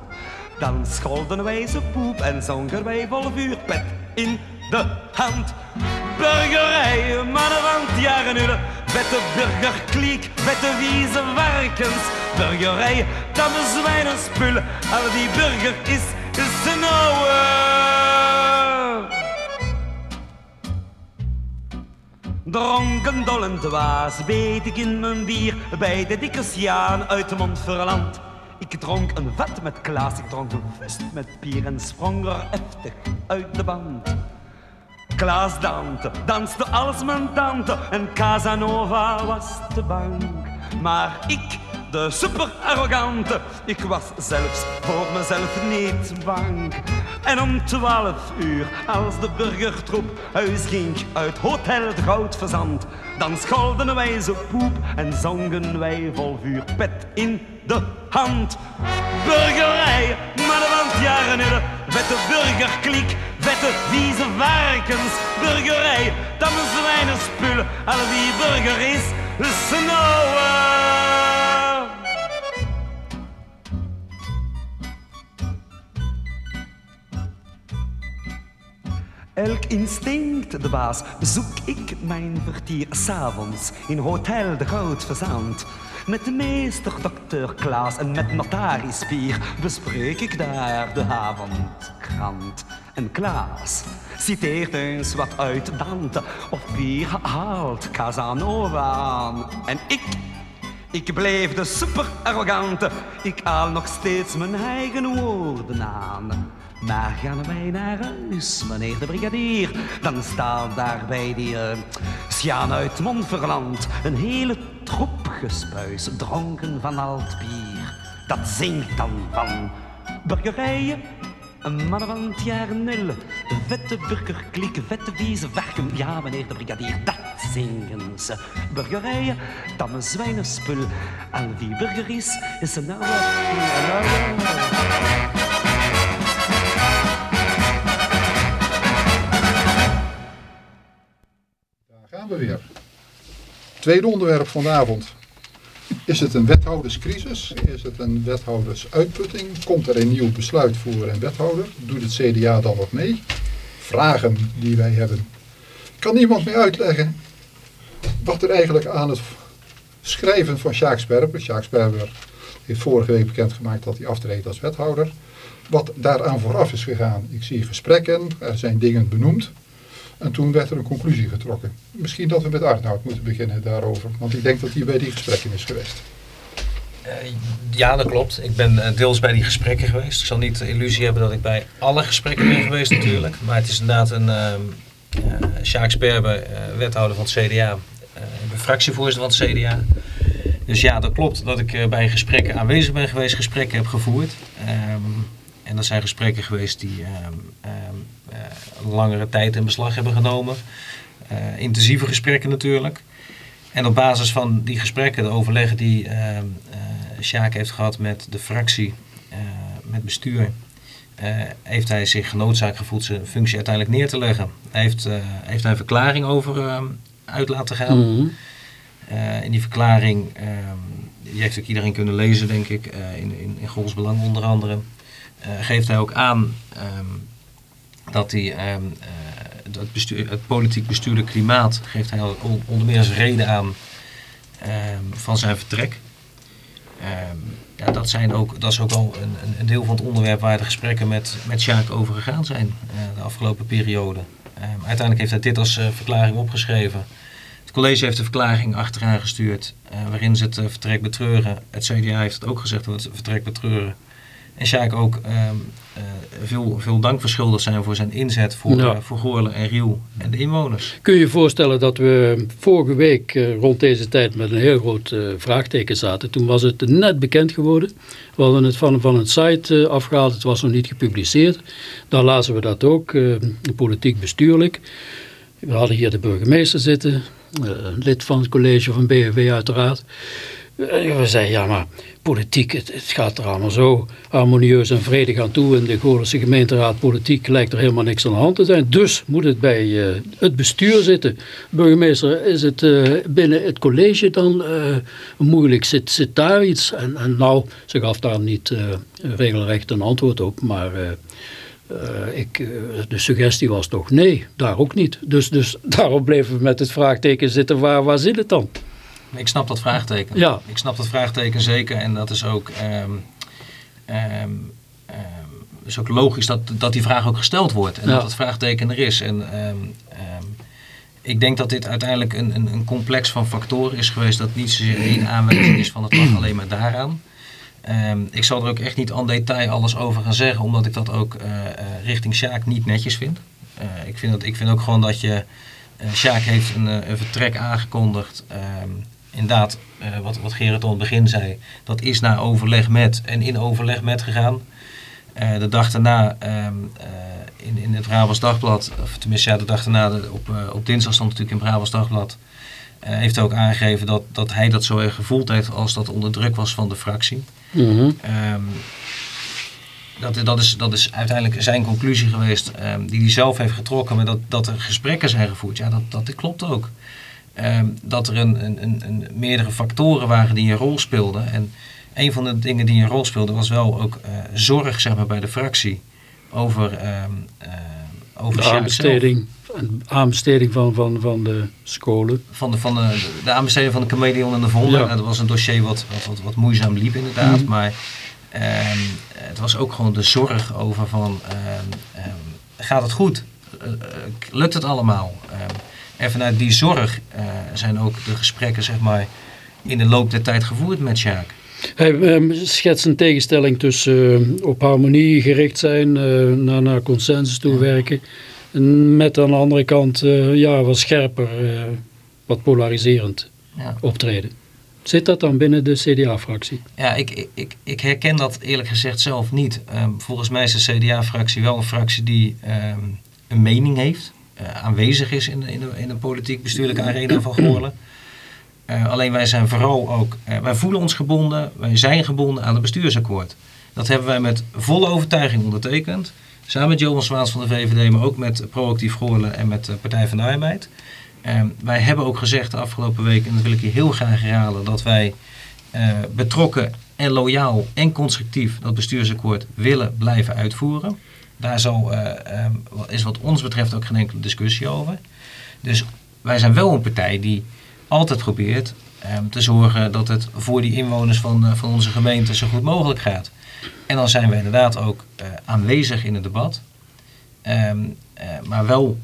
dan scholden wij ze poep en zongen wij vol vuur, pet in de hand. Burgerij, mannen van het jaren nullen, vette burgerkliek, vette wieze varkens. Burgerij, tamme zwijnen spullen, al die burger is, is een ouwe. Dronken, dwaas beet ik in mijn bier bij de dikke Sjaan uit Montferland. Ik dronk een vat met Klaas, ik dronk een fust met bier en sprong er heftig uit de band. Klaas Dante danste als mijn tante en Casanova was te bang. Maar ik, de super arrogante, ik was zelfs voor mezelf niet bang. En om twaalf uur, als de burgertroep huis ging uit Hotel de Goudverzand, dan scholden wij zo poep en zongen wij vol vuur pet in de hand. Burgerij, mannen van het jaren nullen, vette burgerkliek, vette vieze varkens. Burgerij, tamme zwijnen spullen, al wie burger is, is Elk instinct de baas bezoek ik mijn vertier s'avonds in Hotel de Goudverzand. Met de meester dokter Klaas en met notaris Pier bespreek ik daar de avondkrant. En Klaas citeert eens wat uit Dante of Pier haalt Casanova aan. En ik ik bleef de super arrogante. Ik haal nog steeds mijn eigen woorden aan. Maar gaan wij naar huis, meneer de brigadier, dan staat daar bij die uh, Sjaan uit Montferland een hele troep gespuis, dronken van alt bier. Dat zingt dan van burgerijen, een mannen van het jaar nul, vette burgerkliek, vette wieze varken. Ja, meneer de brigadier, dat zingen ze. Burgerijen, tamme zwijnenspul. Al wie burger is, is een oude, een oude. Gaan we weer. Tweede onderwerp van de avond. Is het een wethouderscrisis? Is het een wethoudersuitputting? Komt er een nieuw besluit een wethouder? Doet het CDA dan nog mee? Vragen die wij hebben. Kan iemand mij uitleggen wat er eigenlijk aan het schrijven van Sjaak Sperber... Sjaak Sperber heeft vorige week bekendgemaakt dat hij aftreedt als wethouder... wat daaraan vooraf is gegaan. Ik zie gesprekken, er zijn dingen benoemd... En toen werd er een conclusie getrokken. Misschien dat we met Arnoud moeten beginnen daarover. Want ik denk dat hij bij die gesprekken is geweest. Eh, ja, dat klopt. Ik ben eh, deels bij die gesprekken geweest. Ik zal niet de illusie hebben dat ik bij alle gesprekken ben geweest natuurlijk. Maar het is inderdaad een... uh, Sjaak Sperber, wethouder van het CDA. eh, ik ben fractievoorzitter van het CDA. Dus ja, dat klopt dat ik bij gesprekken aanwezig ben geweest, gesprekken heb gevoerd. Ehm, en dat zijn gesprekken geweest die ehm, ehm, eh, langere tijd in beslag hebben genomen. Eh, intensieve gesprekken natuurlijk. En op basis van die gesprekken, de overleggen die ehm eh, Sjaak heeft gehad met de fractie, met bestuur, heeft hij zich genoodzaakt gevoeld zijn functie uiteindelijk neer te leggen. Hij heeft, eh, heeft hij een verklaring over uit laten gaan. Mhm. In die verklaring, die heeft ook iedereen kunnen lezen, denk ik, in, in, in Belang onder andere. Eh, geeft hij ook aan ehm, dat hij ehm, eh, dat bestuur, het politiek bestuurlijk klimaat geeft hij al on- onder meer als reden aan ehm, van zijn vertrek. Ja, dat, zijn ook, dat is ook wel een, een- deel van het onderwerp waar de gesprekken met, met Sjaak over gegaan zijn eh, de afgelopen periode. Uiteindelijk heeft hij dit als verklaring opgeschreven. Het college heeft de verklaring achteraan gestuurd waarin ze het vertrek betreuren. Het CDA heeft het ook gezegd dat het vertrek betreuren. En Sjaak ook ehm, eh, veel, veel dank verschuldigd zijn voor zijn inzet voor, Ja. eh, voor Goorlen en Riel en de inwoners. Kun je je voorstellen dat we vorige week eh, rond deze tijd met een heel groot vraagteken zaten. Toen was het net bekend geworden. We hadden het van, van een site eh, afgehaald, het was nog niet gepubliceerd. Dan lazen we dat ook, eh, politiek bestuurlijk. We hadden hier de burgemeester zitten, lid van het college van BHW uiteraard. Eh, We zeiden, ja maar politiek, het, gaat er allemaal zo harmonieus en vredig aan toe. In de Goorlense gemeenteraad politiek lijkt er helemaal niks aan de hand te zijn. Dus moet het bij eh, het bestuur zitten. Burgemeester, is het eh, binnen het college dan eh, moeilijk? Zit, zit daar iets? En, en nou, ze gaf daar niet regelrecht een antwoord op, maar... ik, de suggestie was toch nee, daar ook niet. Dus, dus bleven we met het vraagteken zitten, waar, waar zit het dan? Ik snap dat vraagteken. Ja. Ik snap dat vraagteken zeker. En dat is ook, ehm, is ook logisch dat, dat die vraag ook gesteld wordt. En Ja. dat het vraagteken er is. En ik denk dat dit uiteindelijk een, een, een complex van factoren is geweest. Dat niet zozeer één aanwijzing is van het lag alleen maar daaraan. Ik zal er ook echt niet aan detail alles over gaan zeggen. Omdat ik dat ook eh, eh, richting Sjaak niet netjes vind. Eh, ik, vind dat, ik vind ook gewoon dat je... eh Sjaak heeft een, een vertrek aangekondigd. Inderdaad, eh, wat, wat Gerrit al in het begin zei, dat is naar overleg met en in overleg met gegaan. Eh, de dag daarna ehm, eh, in, in het Brabants Dagblad, of tenminste ja, de dag daarna de- op, op dinsdag stond natuurlijk in het Brabants Dagblad, heeft hij ook aangegeven dat, dat hij dat zo erg gevoeld heeft als dat onder druk was van de fractie. Mhm. Ehm, dat, dat, is, dat is uiteindelijk zijn conclusie geweest, ehm, die hij zelf heeft getrokken, maar dat, dat er gesprekken zijn gevoerd. Ja, dat, dat klopt ook. Ehm, dat er een, een, een, een meerdere factoren waren die een rol speelden. En een van de dingen die een rol speelde was wel ook eh, zorg zeg maar, bij de fractie over, ehm eh, over De aanbesteding, een aanbesteding van, van, van de scholen. van de, van de, de aanbesteding van de Chameleon en de Vonde. Ja. Nou, dat was een dossier wat, wat, wat, wat moeizaam liep inderdaad. Mhm. Maar ehm, het was ook gewoon de zorg over van, gaat het goed? Eh, lukt het allemaal? En vanuit die zorg eh, zijn ook de gesprekken zeg maar, in de loop der tijd gevoerd met Sjaak. Hij ehm, schetst een tegenstelling tussen eh, op harmonie gericht zijn, eh, naar, naar consensus toe werken. En met aan de andere kant ja, wat scherper, wat polariserend Ja. optreden. Zit dat dan binnen de CDA-fractie? Ja, ik, ik- ik, ik herken dat eerlijk gezegd zelf niet. Ehm, volgens mij is de CDA-fractie wel een fractie die ehm, een mening heeft. Eh, aanwezig is in de, in de, in de politiek-bestuurlijke arena van Goorlen. Eh, alleen wij zijn vooral ook, eh, wij voelen ons gebonden, wij zijn gebonden aan het bestuursakkoord. Dat hebben wij met volle overtuiging ondertekend. Samen met Johan Zwaans van de VVD, maar ook met Proactief Goorlen en met de Partij van de Arbeid. Wij hebben ook gezegd de afgelopen week, en dat wil ik hier heel graag herhalen, dat wij betrokken en loyaal en constructief dat bestuursakkoord willen blijven uitvoeren. Daar zal, eh, ehm, is wat ons betreft ook geen enkele discussie over. Dus wij zijn wel een partij die altijd probeert ehm, te zorgen dat het voor die inwoners van, eh, van onze gemeente zo goed mogelijk gaat. En dan zijn we inderdaad ook eh, aanwezig in het debat. Ehm, eh, maar wel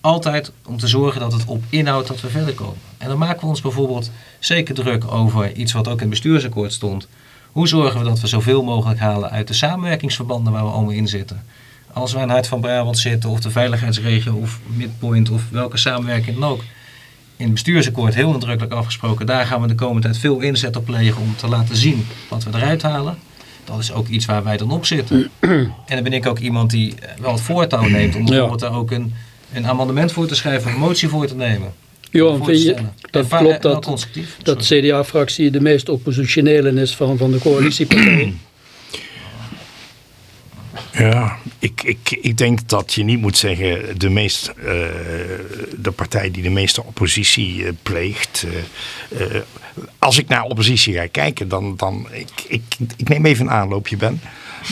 altijd om te zorgen dat het op inhoud dat we verder komen. En dan maken we ons bijvoorbeeld zeker druk over iets wat ook in het bestuursakkoord stond. Hoe zorgen we dat we zoveel mogelijk halen uit de samenwerkingsverbanden waar we allemaal in zitten? Als wij in Hart van Brabant zitten, of de veiligheidsregio, of Midpoint, of welke samenwerking dan ook. In het bestuursakkoord heel nadrukkelijk afgesproken, daar gaan we de komende tijd veel inzet op plegen om te laten zien wat we eruit halen. Dat is ook iets waar wij dan op zitten. En dan ben ik ook iemand die eh, wel het voortouw neemt om Ja. bijvoorbeeld daar ook een, een amendement voor te schrijven, of een motie voor te nemen. Johan, Voor te vind je stellen. dat klopt dat, dat. CDA-fractie de meest oppositionele is van, van de coalitiepartijen? Ja, ik, ik, ik denk dat je niet moet zeggen de, meest, eh, de partij die de meeste oppositie eh, pleegt. eh, als ik naar oppositie ga kijken, dan, dan ik, ik, ik neem even een aanloopje ben.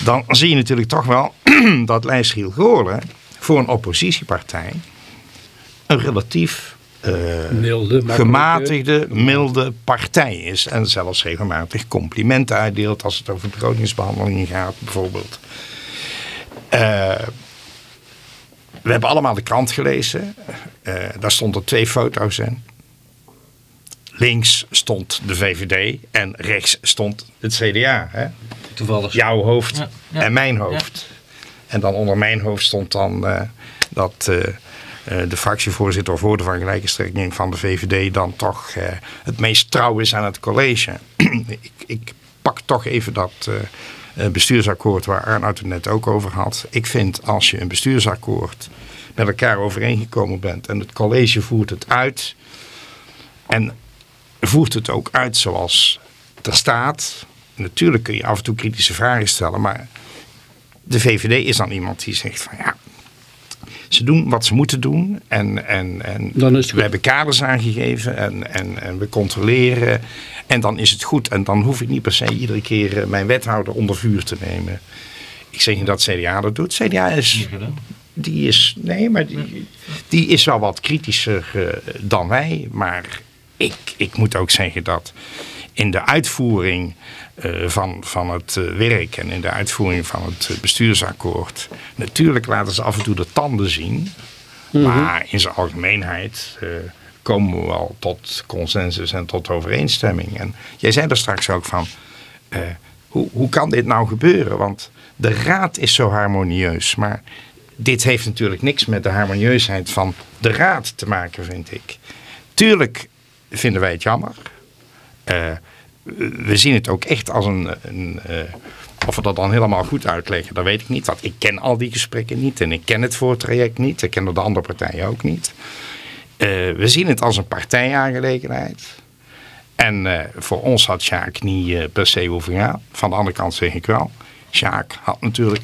Dan zie je natuurlijk toch wel dat Lijst Giel Goorlen voor een oppositiepartij een relatief Milde, gematigde, milde partij is. En zelfs regelmatig complimenten uitdeelt als het over begrotingsbehandelingen gaat, bijvoorbeeld. Eh, we hebben allemaal de krant gelezen. Eh, daar stonden twee foto's in. Links stond de VVD en rechts stond het CDA. Hè? Toevallig. Jouw hoofd Ja, ja. en mijn hoofd. En dan onder mijn hoofd stond dan eh, dat eh, eh, de fractievoorzitter voor de van gelijke strekking van de VVD dan toch eh, het meest trouw is aan het college. ik, ik pak toch even dat bestuursakkoord waar Arnoud het net ook over had. Ik vind als je een bestuursakkoord met elkaar overeengekomen bent en het college voert het uit en voert het ook uit zoals er staat. Natuurlijk kun je af en toe kritische vragen stellen, maar de VVD is dan iemand die zegt van ja, ze doen wat ze moeten doen en, en, en Dan is het goed. we hebben kaders aangegeven en, en, en we controleren en dan is het goed. En dan hoef ik niet per se iedere keer eh, mijn wethouder onder vuur te nemen. Ik zeg niet dat CDA dat doet. CDA is, die is, nee, maar die, die is wel wat kritischer eh, dan wij. Maar ik, ik moet ook zeggen dat in de uitvoering van, van het eh, werk en in de uitvoering van het eh, bestuursakkoord. Natuurlijk laten ze af en toe de tanden zien. Maar in zijn algemeenheid eh, komen we wel tot consensus en tot overeenstemming. En jij zei er straks ook van, eh, hoe, hoe kan dit nou gebeuren? Want de raad is zo harmonieus. Maar dit heeft natuurlijk niks met de harmonieusheid van de raad te maken, vind ik. Tuurlijk vinden wij het jammer. Eh, we zien het ook echt als een. een eh, of we dat dan helemaal goed uitleggen, dat weet ik niet. Want ik ken al die gesprekken niet en ik ken het voortraject niet. Ik ken de andere partijen ook niet. Eh, we zien het als een partijaangelegenheid. En eh, voor ons had Sjaak niet per se hoeven gaan. Van de andere kant zeg ik wel. Sjaak had natuurlijk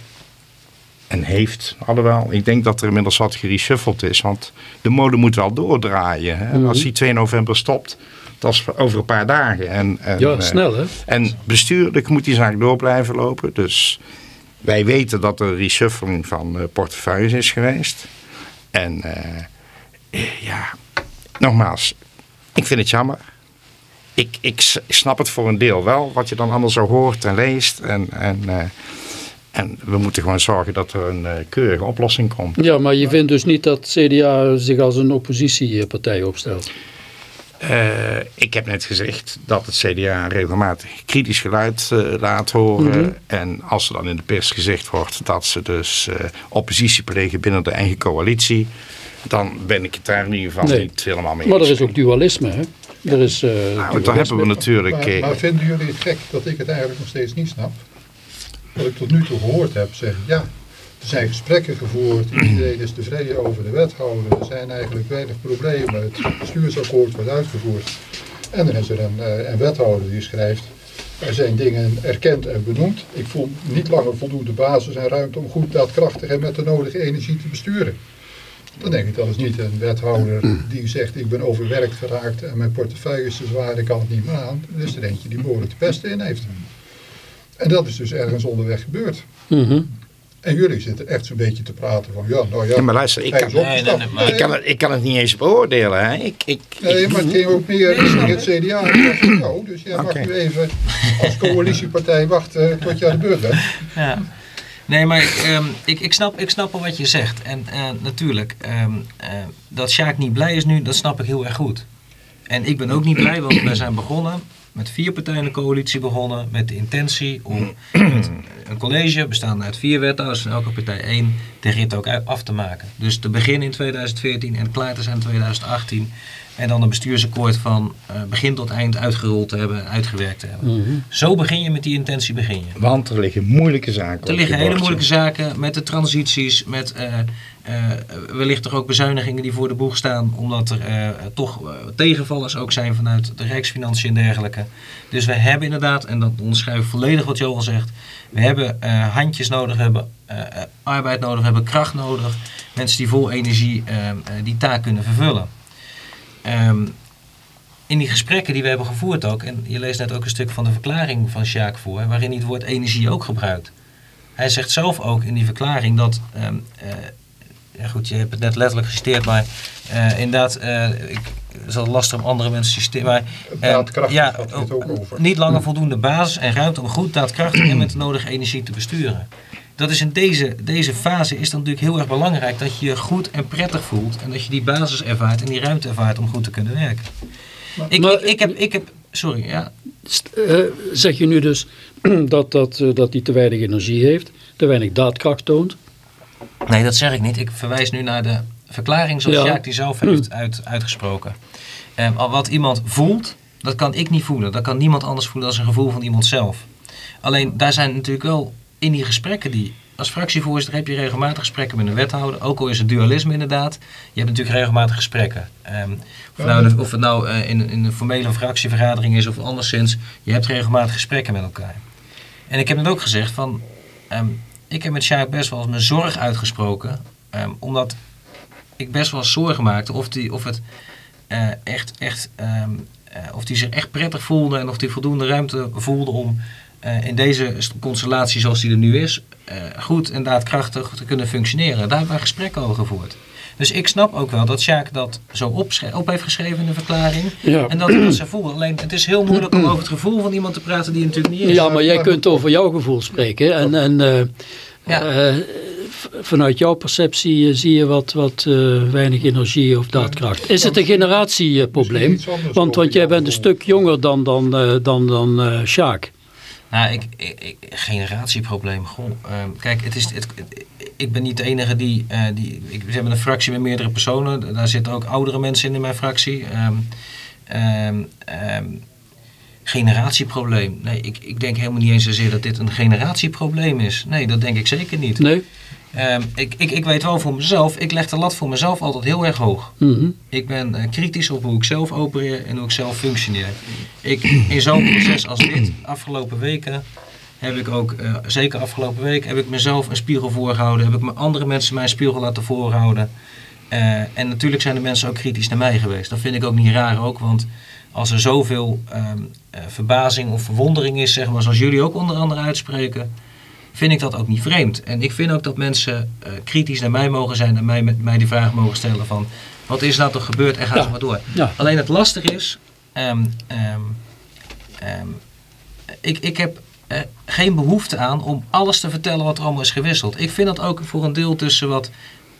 en heeft, alhoewel, ik denk dat er inmiddels wat gereshuffeld is. Want de mode moet wel doordraaien. Hè? Als die 2 november stopt, dat is over een paar dagen. En, en, Ja, eh, snel hè? en bestuurlijk moet die zaak door blijven lopen. Dus wij weten dat er reshuffling van eh, portefeuilles is geweest. En eh, ja, nogmaals, ik vind het jammer. Ik, ik snap het voor een deel wel, wat je dan allemaal zo hoort en leest. En, en, en we moeten gewoon zorgen dat er een keurige oplossing komt. Ja, maar je vindt dus niet dat CDA zich als een oppositiepartij opstelt? Eh, ik heb net gezegd dat het CDA regelmatig kritisch geluid eh, laat horen. Mhm. En als er dan in de pers gezegd wordt dat ze dus eh, oppositie plegen binnen de eigen coalitie. Dan ben ik het daar in ieder geval Nee. niet helemaal mee Maar er is ook dualisme hè? Er is, eh, Nou, daar hebben we natuurlijk... Maar, maar vinden jullie het gek dat ik het eigenlijk nog steeds niet snap? Wat ik tot nu toe gehoord heb, zeg ja, er zijn gesprekken gevoerd, iedereen is tevreden over de wethouder, er zijn eigenlijk weinig problemen, het bestuursakkoord wordt uitgevoerd. En dan is er een, eh, een wethouder die schrijft, er zijn dingen erkend en benoemd. Ik voel niet langer voldoende basis en ruimte om goed daadkrachtig en met de nodige energie te besturen. Dan denk ik dat is niet een wethouder die zegt ik ben overwerkt geraakt en mijn portefeuille is te zwaar, ik kan het niet meer aan. Is er eentje die behoorlijk de pest in heeft. En dat is dus ergens onderweg gebeurd. Mhm. En jullie zitten echt zo'n beetje te praten van ja, nou ja, Ja, maar luister, ik kan. Nee, nee, nee, maar ik, kan het, ik kan het niet eens beoordelen. Hè. Ik, ik, Nee, maar het ging ook meer richting het CDA en jou. Dus jij mag Oké. nu even als coalitiepartij wachten tot je aan de beurt bent. Ja. Nee, maar ik, ehm, ik, ik, snap, ik snap wel wat je zegt. En eh, natuurlijk, ehm, eh, dat Sjaak niet blij is nu, dat snap ik heel erg goed. En ik ben ook niet blij, want we zijn begonnen met vier partijen een coalitie begonnen met de intentie om met een college bestaande uit vier wethouders van elke partij één de rit ook af te maken. Dus te beginnen in 2014 en klaar te zijn in 2018 en dan een bestuursakkoord van eh, begin tot eind uitgerold te hebben en uitgewerkt te hebben. Mhm. Zo begin je met die intentie begin je. Want er liggen moeilijke zaken Er liggen hele bordje. moeilijke zaken met de transities, met eh, wellicht er ook bezuinigingen die voor de boeg staan, omdat er eh, toch eh, tegenvallers ook zijn vanuit de Rijksfinanciën en dergelijke. Dus we hebben inderdaad, en dat onderschrijf ik volledig wat Johan zegt, we hebben eh, handjes nodig, hebben eh, eh, arbeid nodig, hebben kracht nodig, mensen die vol energie eh, eh, die taak kunnen vervullen. Ehm, in die gesprekken die we hebben gevoerd ook, en je leest net ook een stuk van de verklaring van Sjaak voor, waarin hij het woord energie ook gebruikt. Hij zegt zelf ook in die verklaring dat, ehm, eh, ja goed, je hebt het net letterlijk geciteerd, maar eh, inderdaad, eh, ik, het is al lastig om andere mensen te citeren, maar Daadkrachtig ja, ook over. niet langer voldoende basis en ruimte om goed daadkrachtig en met de nodige energie te besturen. Dat is in deze, deze fase is dan natuurlijk heel erg belangrijk dat je je goed en prettig voelt en dat je die basis ervaart en die ruimte ervaart om goed te kunnen werken. Ik, Maar- ik, ik, heb, ik heb, sorry, ja, eh, zeg je nu dus dat, dat, eh, dat hij te weinig energie heeft, te weinig daadkracht toont? Nee, dat zeg ik niet. Ik verwijs nu naar de verklaring zoals Ja. Sjaak die zelf heeft uit, uitgesproken. Ehm, al wat iemand voelt, dat kan ik niet voelen. Dat kan niemand anders voelen dan een gevoel van iemand zelf. Alleen daar zijn natuurlijk wel in die gesprekken die... Als fractievoorzitter heb je regelmatig gesprekken met een wethouder. Ook al is het dualisme inderdaad. Je hebt natuurlijk regelmatig gesprekken. Ehm, of, nou, of het nou eh, in, in een formele fractievergadering is of anderszins. Je hebt regelmatig gesprekken met elkaar. En ik heb het ook gezegd van... ehm, ik heb met Sjaak best wel mijn zorg uitgesproken. ehm, omdat ik best wel zorgen maakte of, die, of het eh, echt, echt ehm, eh, of die zich echt prettig voelde en of die voldoende ruimte voelde om eh, in deze st- constellatie zoals die er nu is, goed en daadkrachtig te kunnen functioneren. Daar hebben wij gesprekken over gevoerd. Dus ik snap ook wel dat Sjaak dat zo op heeft geschreven in de verklaring. Ja. En dat hij dat zo voelt. Alleen het is heel moeilijk om over het gevoel van iemand te praten die natuurlijk niet is. Ja, maar jij kunt over jouw gevoel spreken. En, en eh, Ja. eh, v- vanuit jouw perceptie eh, zie je wat, wat eh, weinig energie of daadkracht. Is het een generatieprobleem? Want, want jij bent een stuk jonger dan, dan, eh, dan, dan eh, Sjaak. Nou, ik, ik, ik- generatieprobleem. Goh, kijk, het is, het, ik ben niet de enige die. eh, die ik, we hebben een fractie met meerdere personen. Daar zitten ook oudere mensen in in mijn fractie. Ehm, ehm, ehm, generatieprobleem. Nee, ik, ik denk helemaal niet eens zozeer dat dit een generatieprobleem is. Nee, dat denk ik zeker niet. Nee? Ik, ik, ik weet wel voor mezelf, ik leg de lat voor mezelf altijd heel erg hoog. Mhm. Ik ben eh, kritisch op hoe ik zelf opereer en hoe ik zelf functioneer. Ik, in zo'n proces als dit, afgelopen weken, heb ik ook, eh, zeker afgelopen week, heb ik mezelf een spiegel voorgehouden. Heb ik me andere mensen mijn spiegel laten voorhouden. Eh, en natuurlijk zijn de mensen ook kritisch naar mij geweest. Dat vind ik ook niet raar ook, want als er zoveel ehm, eh, verbazing of verwondering is, zeg maar, zoals jullie ook onder andere uitspreken, vind ik dat ook niet vreemd. En ik vind ook dat mensen kritisch naar mij mogen zijn en mij, met mij die vraag mogen stellen van, wat is nou toch gebeurd en ga Ja. zo maar door. Ja. Alleen het lastige is, ehm, ehm, ik, ik heb eh, geen behoefte aan om alles te vertellen wat er allemaal is gewisseld. Ik vind dat ook voor een deel tussen wat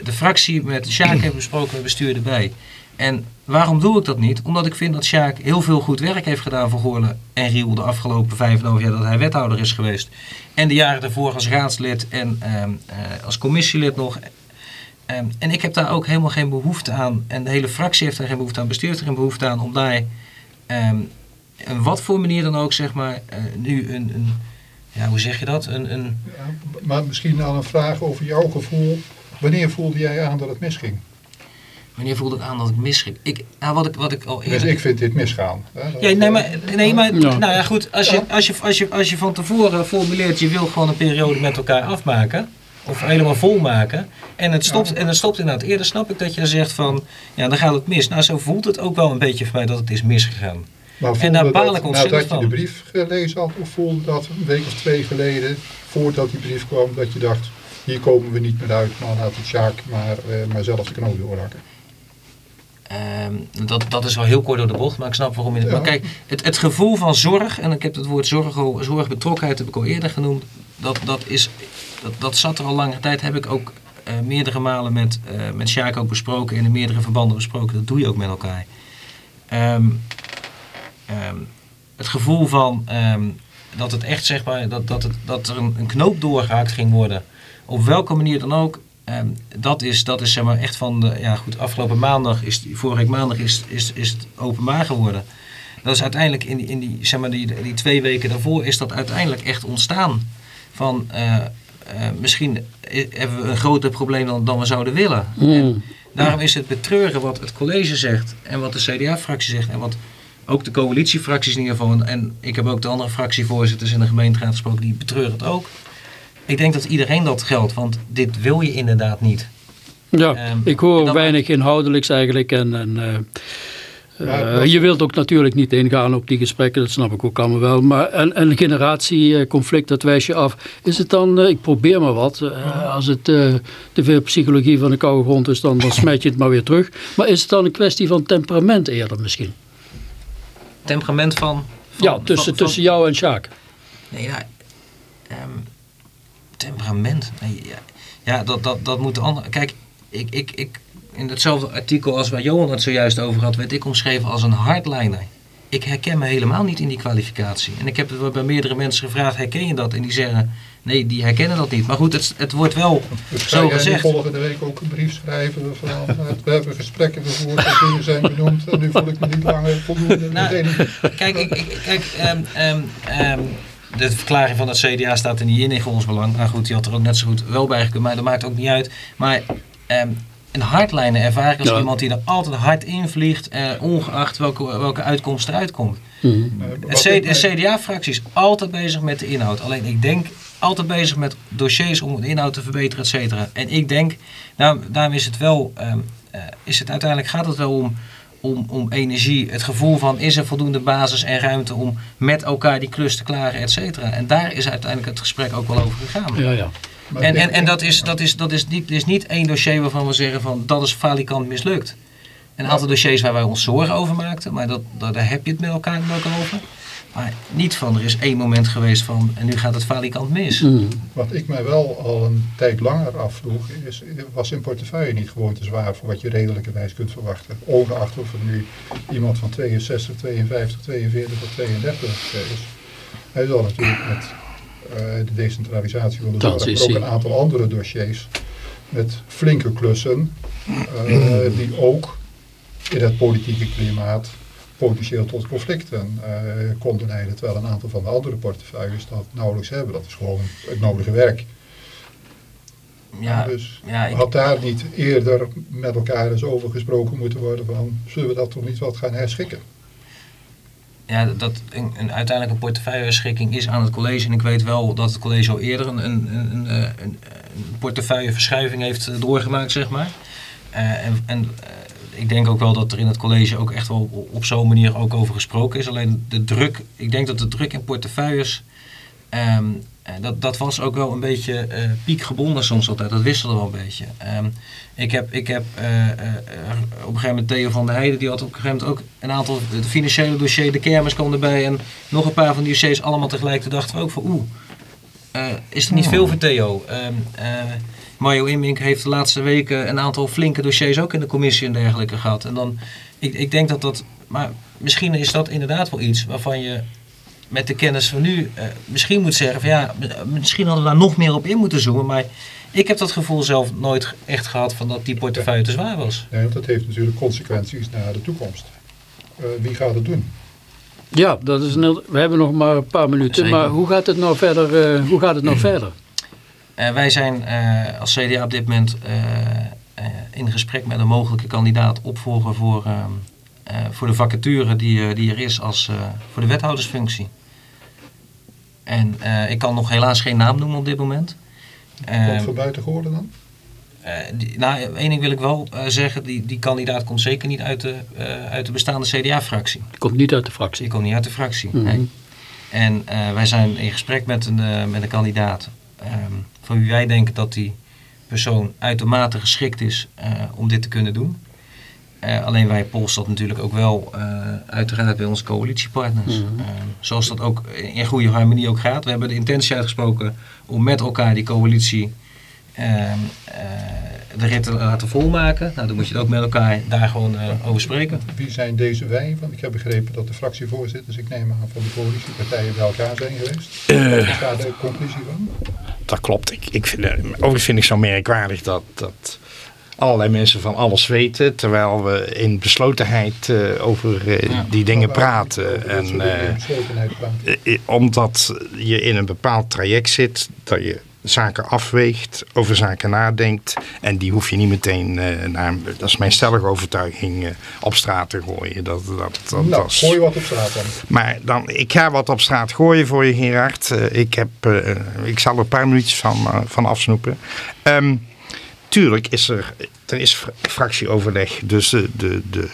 de fractie met Sjaak heeft besproken het bestuur erbij. En waarom doe ik dat niet? Omdat ik vind dat Sjaak heel veel goed werk heeft gedaan voor Goorlen en Riel de afgelopen vijf en een half jaar dat hij wethouder is geweest. En de jaren daarvoor als raadslid en ehm, eh, als commissielid nog. Ehm, en ik heb daar ook helemaal geen behoefte aan. En de hele fractie heeft daar geen behoefte aan. Bestuur heeft er geen behoefte aan om daar ehm, een wat voor manier dan ook, zeg maar, eh, nu een, een, ja, hoe zeg je dat? Een, een, Ja, maar misschien dan een vraag over jouw gevoel. Wanneer voelde jij aan dat het misging? wanneer voelde ik aan dat ik misging? Ik, nou, wat ik, wat ik al Dus eerder... ik vind dit misgaan. hè. Ja, nee, maar, nee, maar Ja. nou ja, goed, als je, als, je, als, je, als je van tevoren formuleert, je wil gewoon een periode met elkaar afmaken, of helemaal volmaken, en het stopt, en het stopt inderdaad eerder, snap ik dat je zegt van, ja, dan gaat het mis. Nou, zo voelt het ook wel een beetje voor mij dat het is misgegaan. Maar En daar baal dat ik ontzettend Nadat je de brief gelezen had, of voelde dat een week of twee geleden, voordat die brief kwam, dat je dacht, hier komen we niet meer uit, maar laat het Sjaak maar, eh, maar zelf de knoop doorhakken. Ehm, dat, dat is wel heel kort door de bocht, maar ik snap waarom je. Ja. Maar kijk, het, het gevoel van zorg, en ik heb het woord zorg, zorgbetrokkenheid heb ik al eerder genoemd, dat, dat, is, dat, dat zat er al langere tijd, heb ik ook eh, meerdere malen met, eh met Sjaak ook besproken en in meerdere verbanden besproken. Dat doe je ook met elkaar. Ehm, ehm, het gevoel van ehm, dat het echt zeg maar, dat, dat, het, dat er een, een knoop doorgehaakt ging worden. Op welke manier dan ook. ehm, dat is, dat is zeg maar echt van de, ja goed, afgelopen maandag, is, vorige week maandag is, is, is het openbaar geworden. Dat is uiteindelijk in die, in die, zeg maar die, die twee weken daarvoor is dat uiteindelijk echt ontstaan. Van eh, eh, misschien hebben we een groter probleem dan, dan we zouden willen. En daarom is het betreuren wat het college zegt en wat de CDA-fractie zegt en wat ook de coalitiefracties in ieder geval. En, ik heb ook de andere fractievoorzitters in de gemeenteraad gesproken, die betreuren het ook. Ik denk dat iedereen dat geldt, want dit wil je inderdaad niet. Ja, Ehm, ik hoor weinig inhoudelijks eigenlijk. En, en, eh, Ja, eh, je wilt ook natuurlijk niet ingaan op die gesprekken, dat snap ik ook allemaal wel. Maar een, een generatieconflict, dat wijs je af. Is het dan, eh, ik probeer maar wat, als het eh, te veel psychologie van de koude grond is, dan, dan smijt je het maar weer terug. Maar is het dan een kwestie van temperament eerder misschien? Temperament van... van ja, tussen, van- tussen jou en Sjaak. Nee, ja, ehm, temperament. Nee, ja, ja dat, dat, dat moet de andere. Kijk, ik, ik, ik, in hetzelfde artikel als waar Johan het zojuist over had, werd ik omschreven als een hardliner. Ik herken me helemaal niet in die kwalificatie. En ik heb het bij meerdere mensen gevraagd, herken je dat? En die zeggen, nee, die herkennen dat niet. Maar goed, het, het wordt wel Dus zo gezegd. volgende week ook een brief schrijven van eh, we hebben gesprekken gevoerd en dingen zijn benoemd en nu voel ik me niet langer voldoende. Nou, Kijk, ik, ik, kijk ehm, ehm, ehm, de verklaring van het CDA staat er niet in in grondsbelang. Nou goed, die had er ook net zo goed wel bij gekund, maar dat maakt ook niet uit. Maar ehm, een hardliner ervaar ik als Ja. iemand die er altijd hard in vliegt, eh, ongeacht welke, welke uitkomst eruit komt. Eh, Het mij- CDA-fractie is altijd bezig met de inhoud. Alleen ik denk altijd bezig met dossiers om de inhoud te verbeteren, et cetera. En ik denk, daarom, daarom is het wel, ehm, eh, is het uiteindelijk gaat het wel om, om, om energie. Het gevoel van is er voldoende basis en ruimte om met elkaar die klus te klaren, et cetera. En daar is uiteindelijk het gesprek ook wel over gegaan. Ja, ja. maar En, en, en dat, is, dat, is, dat is, niet, is niet één dossier waarvan we zeggen van dat is falikant mislukt. Een aantal dossiers waar wij ons zorgen over maakten, maar dat, dat, daar heb je het met elkaar ook over. Maar niet van er is één moment geweest van en nu gaat het falikant mis. Mm. Wat ik mij wel al een tijd langer afvroeg, is, was een portefeuille niet gewoon te zwaar voor wat je redelijkerwijs kunt verwachten? Ongeacht of er nu iemand van 62, 52, 42 of 32 is. Hij zal natuurlijk met eh, de decentralisatie van de zorg, maar ook een aantal andere dossiers met flinke klussen, eh, die ook in het politieke klimaat potentieel tot conflicten eh, konden leiden. Terwijl een aantal van de andere portefeuilles dat nauwelijks hebben. Dat is gewoon het nodige werk. Ja, dus ja, ik- had daar niet eerder met elkaar eens over gesproken moeten worden van zullen we dat toch niet wat gaan herschikken? ja, dat een, een, uiteindelijk een is aan het college. En ik weet wel dat het college al eerder een, een, een, een, eh, een, portefeuilleverschuiving heeft eh, doorgemaakt, zeg maar. En en ik denk ook wel dat er in het college ook echt wel op, zo'n manier ook over gesproken is. Alleen de druk, ik denk dat de druk in portefeuilles, ehm, eh, dat, dat was ook wel een beetje eh, piekgebonden soms altijd. Dat wisselde wel een beetje. Ehm, ik heb, ik heb eh, op een gegeven moment Theo van der Heijden, die had op een gegeven moment ook een aantal de financiële dossiers, de kermis kwam erbij en nog een paar van die dossiers allemaal tegelijk. Toen dachten we ook van oeh, eh, is er niet veel voor Theo? Eh, Mario Immink heeft de laatste weken een aantal flinke dossiers ook in de commissie en dergelijke gehad. En dan, ik, ik denk dat dat, maar misschien is dat inderdaad wel iets waarvan je met de kennis van nu eh, misschien moet zeggen van ja, misschien hadden we daar nog meer op in moeten zoomen. Maar ik heb dat gevoel zelf nooit echt gehad van dat die portefeuille te zwaar was. Nee, want dat heeft natuurlijk consequenties naar de toekomst. Eh, wie gaat het doen? Ja, dat is een we hebben nog maar een paar minuten. Zeker. Maar hoe gaat het nou verder? eh, hoe gaat het nou verder? Eh, wij zijn eh, als CDA op dit moment eh, eh, in gesprek met een mogelijke kandidaat opvolger voor, ehm, eh, voor de vacature die, die er is als, eh, voor de wethoudersfunctie. En eh, ik kan nog helaas geen naam noemen op dit moment. Wat Ehm, voor buiten geworden dan? eh, die, nou, één ding wil ik wel eh, zeggen, die, die kandidaat komt zeker niet uit de, eh, uit de bestaande CDA-fractie. Komt niet uit de fractie. Die komt niet uit de fractie. Mhm. nee. En eh, wij zijn in gesprek met een, eh, met een kandidaat ehm, van wie wij denken dat die persoon uitermate geschikt is eh, om dit te kunnen doen. Eh, alleen wij polsen dat natuurlijk ook wel eh, uiteraard bij onze coalitiepartners. Mhm. Zoals dat ook in goede harmonie ook gaat. We hebben de intentie uitgesproken om met elkaar die coalitie ehm, eh, de rit laten volmaken. Nou, dan moet je het ook met elkaar daar gewoon eh, over spreken. Wie zijn deze wij? Want ik heb begrepen dat de fractievoorzitters, ik neem aan van de coalitiepartijen bij elkaar zijn geweest. Wat is daar de conclusie van? Dat klopt. Ik, ik vind, eh, overigens vind ik zo merkwaardig dat, dat allerlei mensen van alles weten, terwijl we in beslotenheid eh, over die dingen praten. En, En, beslotenheid praten. eh, omdat je in een bepaald traject zit, dat je zaken afweegt, over zaken nadenkt. En die hoef je niet meteen, eh, naar, dat is mijn stellige overtuiging, eh, op straat te gooien. Dat, dat, dat, nou, is- gooi wat op straat dan. maar dan, ik ga wat op straat gooien voor je, Gerard. Eh, ik, heb, ik zal er een paar minuutjes van, van afsnoepen. Ehm, tuurlijk is er, er is fra- fractieoverleg. Dus de, de, de,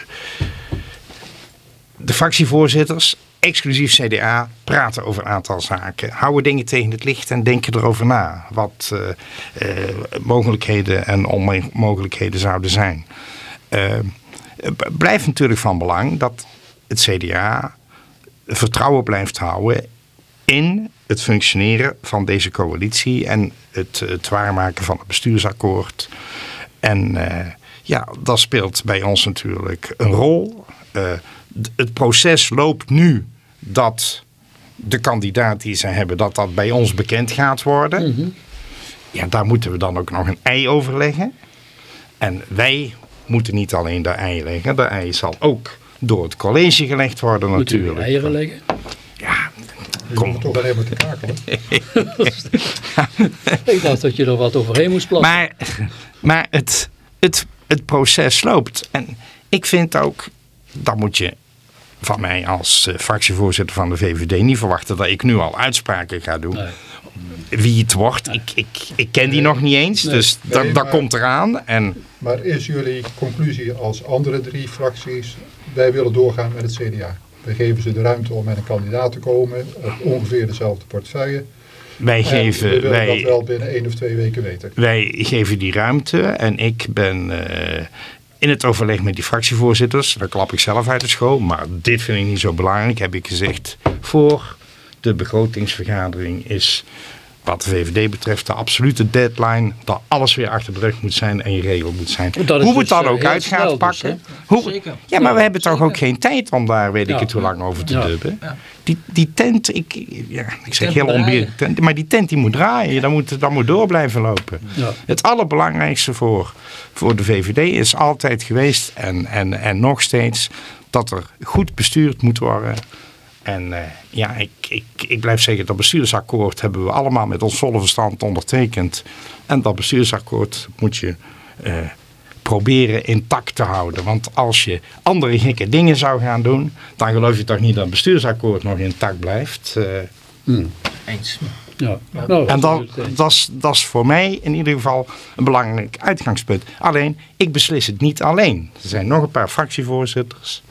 de fractievoorzitters, exclusief CDA, praten over een aantal zaken. Houden dingen tegen het licht en denken erover na. Wat eh, eh, mogelijkheden en onmogelijkheden zouden zijn. Eh, blijft natuurlijk van belang dat het CDA vertrouwen blijft houden in het functioneren van deze coalitie en het, het waarmaken van het bestuursakkoord. En ja, dat speelt bij ons natuurlijk een rol. Het proces loopt nu dat de kandidaat die ze hebben, dat dat bij ons bekend gaat worden. Ja, daar moeten we dan ook nog een ei over leggen. En wij moeten niet alleen de ei leggen, de ei zal ook door het college gelegd worden Moeten we natuurlijk. eieren leggen? Ja, Je Kom. komt toch alleen maar te kakelen. Ik dacht dat je er wat overheen moest plassen. Maar, maar het, het, het proces loopt. En ik vind ook, dat moet je van mij als eh, fractievoorzitter van de VVD niet verwachten dat ik nu al uitspraken ga doen. Nee. Wie het wordt, ik, ik, ik ken die nog niet eens. Nee. Dus dat, Nee, dat maar- komt eraan. En Maar is jullie conclusie als andere drie fracties, wij willen doorgaan met het CDA? We geven ze de ruimte om met een kandidaat te komen op ongeveer dezelfde portefeuille. wij En we geven, willen dat wij, wel binnen één of twee weken weten. wij geven die ruimte. En ik ben eh, in het overleg met die fractievoorzitters, daar klap ik zelf uit de school. Maar dit vind ik niet zo belangrijk, heb ik gezegd. Voor de begrotingsvergadering is wat de VVD betreft de absolute deadline dat alles weer achter de rug moet zijn en geregeld moet zijn. Hoe we dus, het dan eh, ook uit gaat dus, pakken. Hoe, ja, maar we hebben toch ook geen tijd om daar weet ik het hoe lang over te Ja. dubben. Ja. Die, die tent, ik, ja, ik zeg tent heel onbeerlijk, tent, maar die tent die moet draaien, dat moet, dat moet door blijven lopen. Ja. Het allerbelangrijkste voor, voor de VVD is altijd geweest en, en, en nog steeds dat er goed bestuurd moet worden. En eh, ja, ik, ik, ik blijf zeggen, dat bestuursakkoord hebben we allemaal met ons volle verstand ondertekend. En dat bestuursakkoord moet je eh, proberen intact te houden. Want als je andere gekke dingen zou gaan doen, dan geloof je toch niet dat het bestuursakkoord nog intact blijft. eh. Eens. Ja. Nou, En dat, is, dat is voor mij in ieder geval een belangrijk uitgangspunt. Alleen, ik beslis het niet alleen. Er zijn nog een paar fractievoorzitters.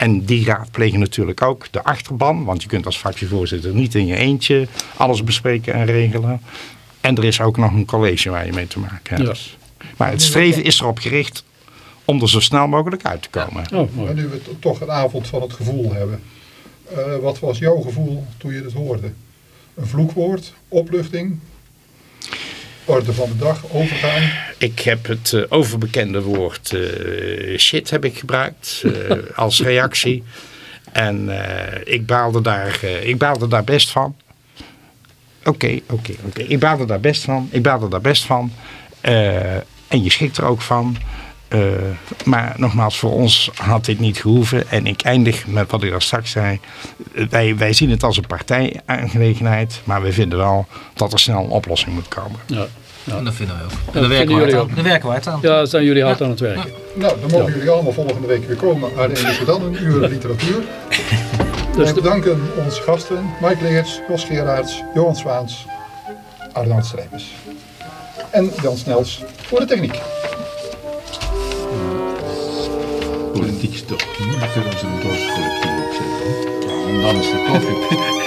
En die raadplegen natuurlijk ook de achterban. Want je kunt als fractievoorzitter niet in je eentje alles bespreken en regelen. En er is ook nog een college waar je mee te maken hebt. Maar het streven is erop gericht om er zo snel mogelijk uit te komen. Oh, mooi. Maar nu we toch een avond van het gevoel hebben. eh, wat was jouw gevoel toen je dit hoorde? Een vloekwoord, opluchting, orde van de dag, overgaan. Ik heb het eh, overbekende woord eh, shit heb ik gebruikt eh, als reactie. En eh, ik, baalde daar, ik baalde daar best van. Oké, oké, oké. Ik baalde daar best van. Ik baalde daar best van. Eh, en je schikt er ook van. Eh, maar nogmaals, voor ons had dit niet gehoeven. En ik eindig met wat ik al straks zei. Wij, wij zien het als een partijaangelegenheid. Maar we vinden wel dat er snel een oplossing moet komen. Ja. En dat vinden we ook. En dat daar werken we hard aan. Daar werken we hard aan. ja, zijn jullie hard aan het werken. Nou, dan mogen jullie allemaal volgende week weer komen. Alleen is er dan een uur literatuur. Dus Wij de, bedanken onze gasten, Mike Leers, Jos Gerards, Johan Zwaans, Arnoud Strijbers. En Jan Snels voor de techniek. Politiek is toch moeilijker dan een dorpscollectief opzetten. En dan is het koffie.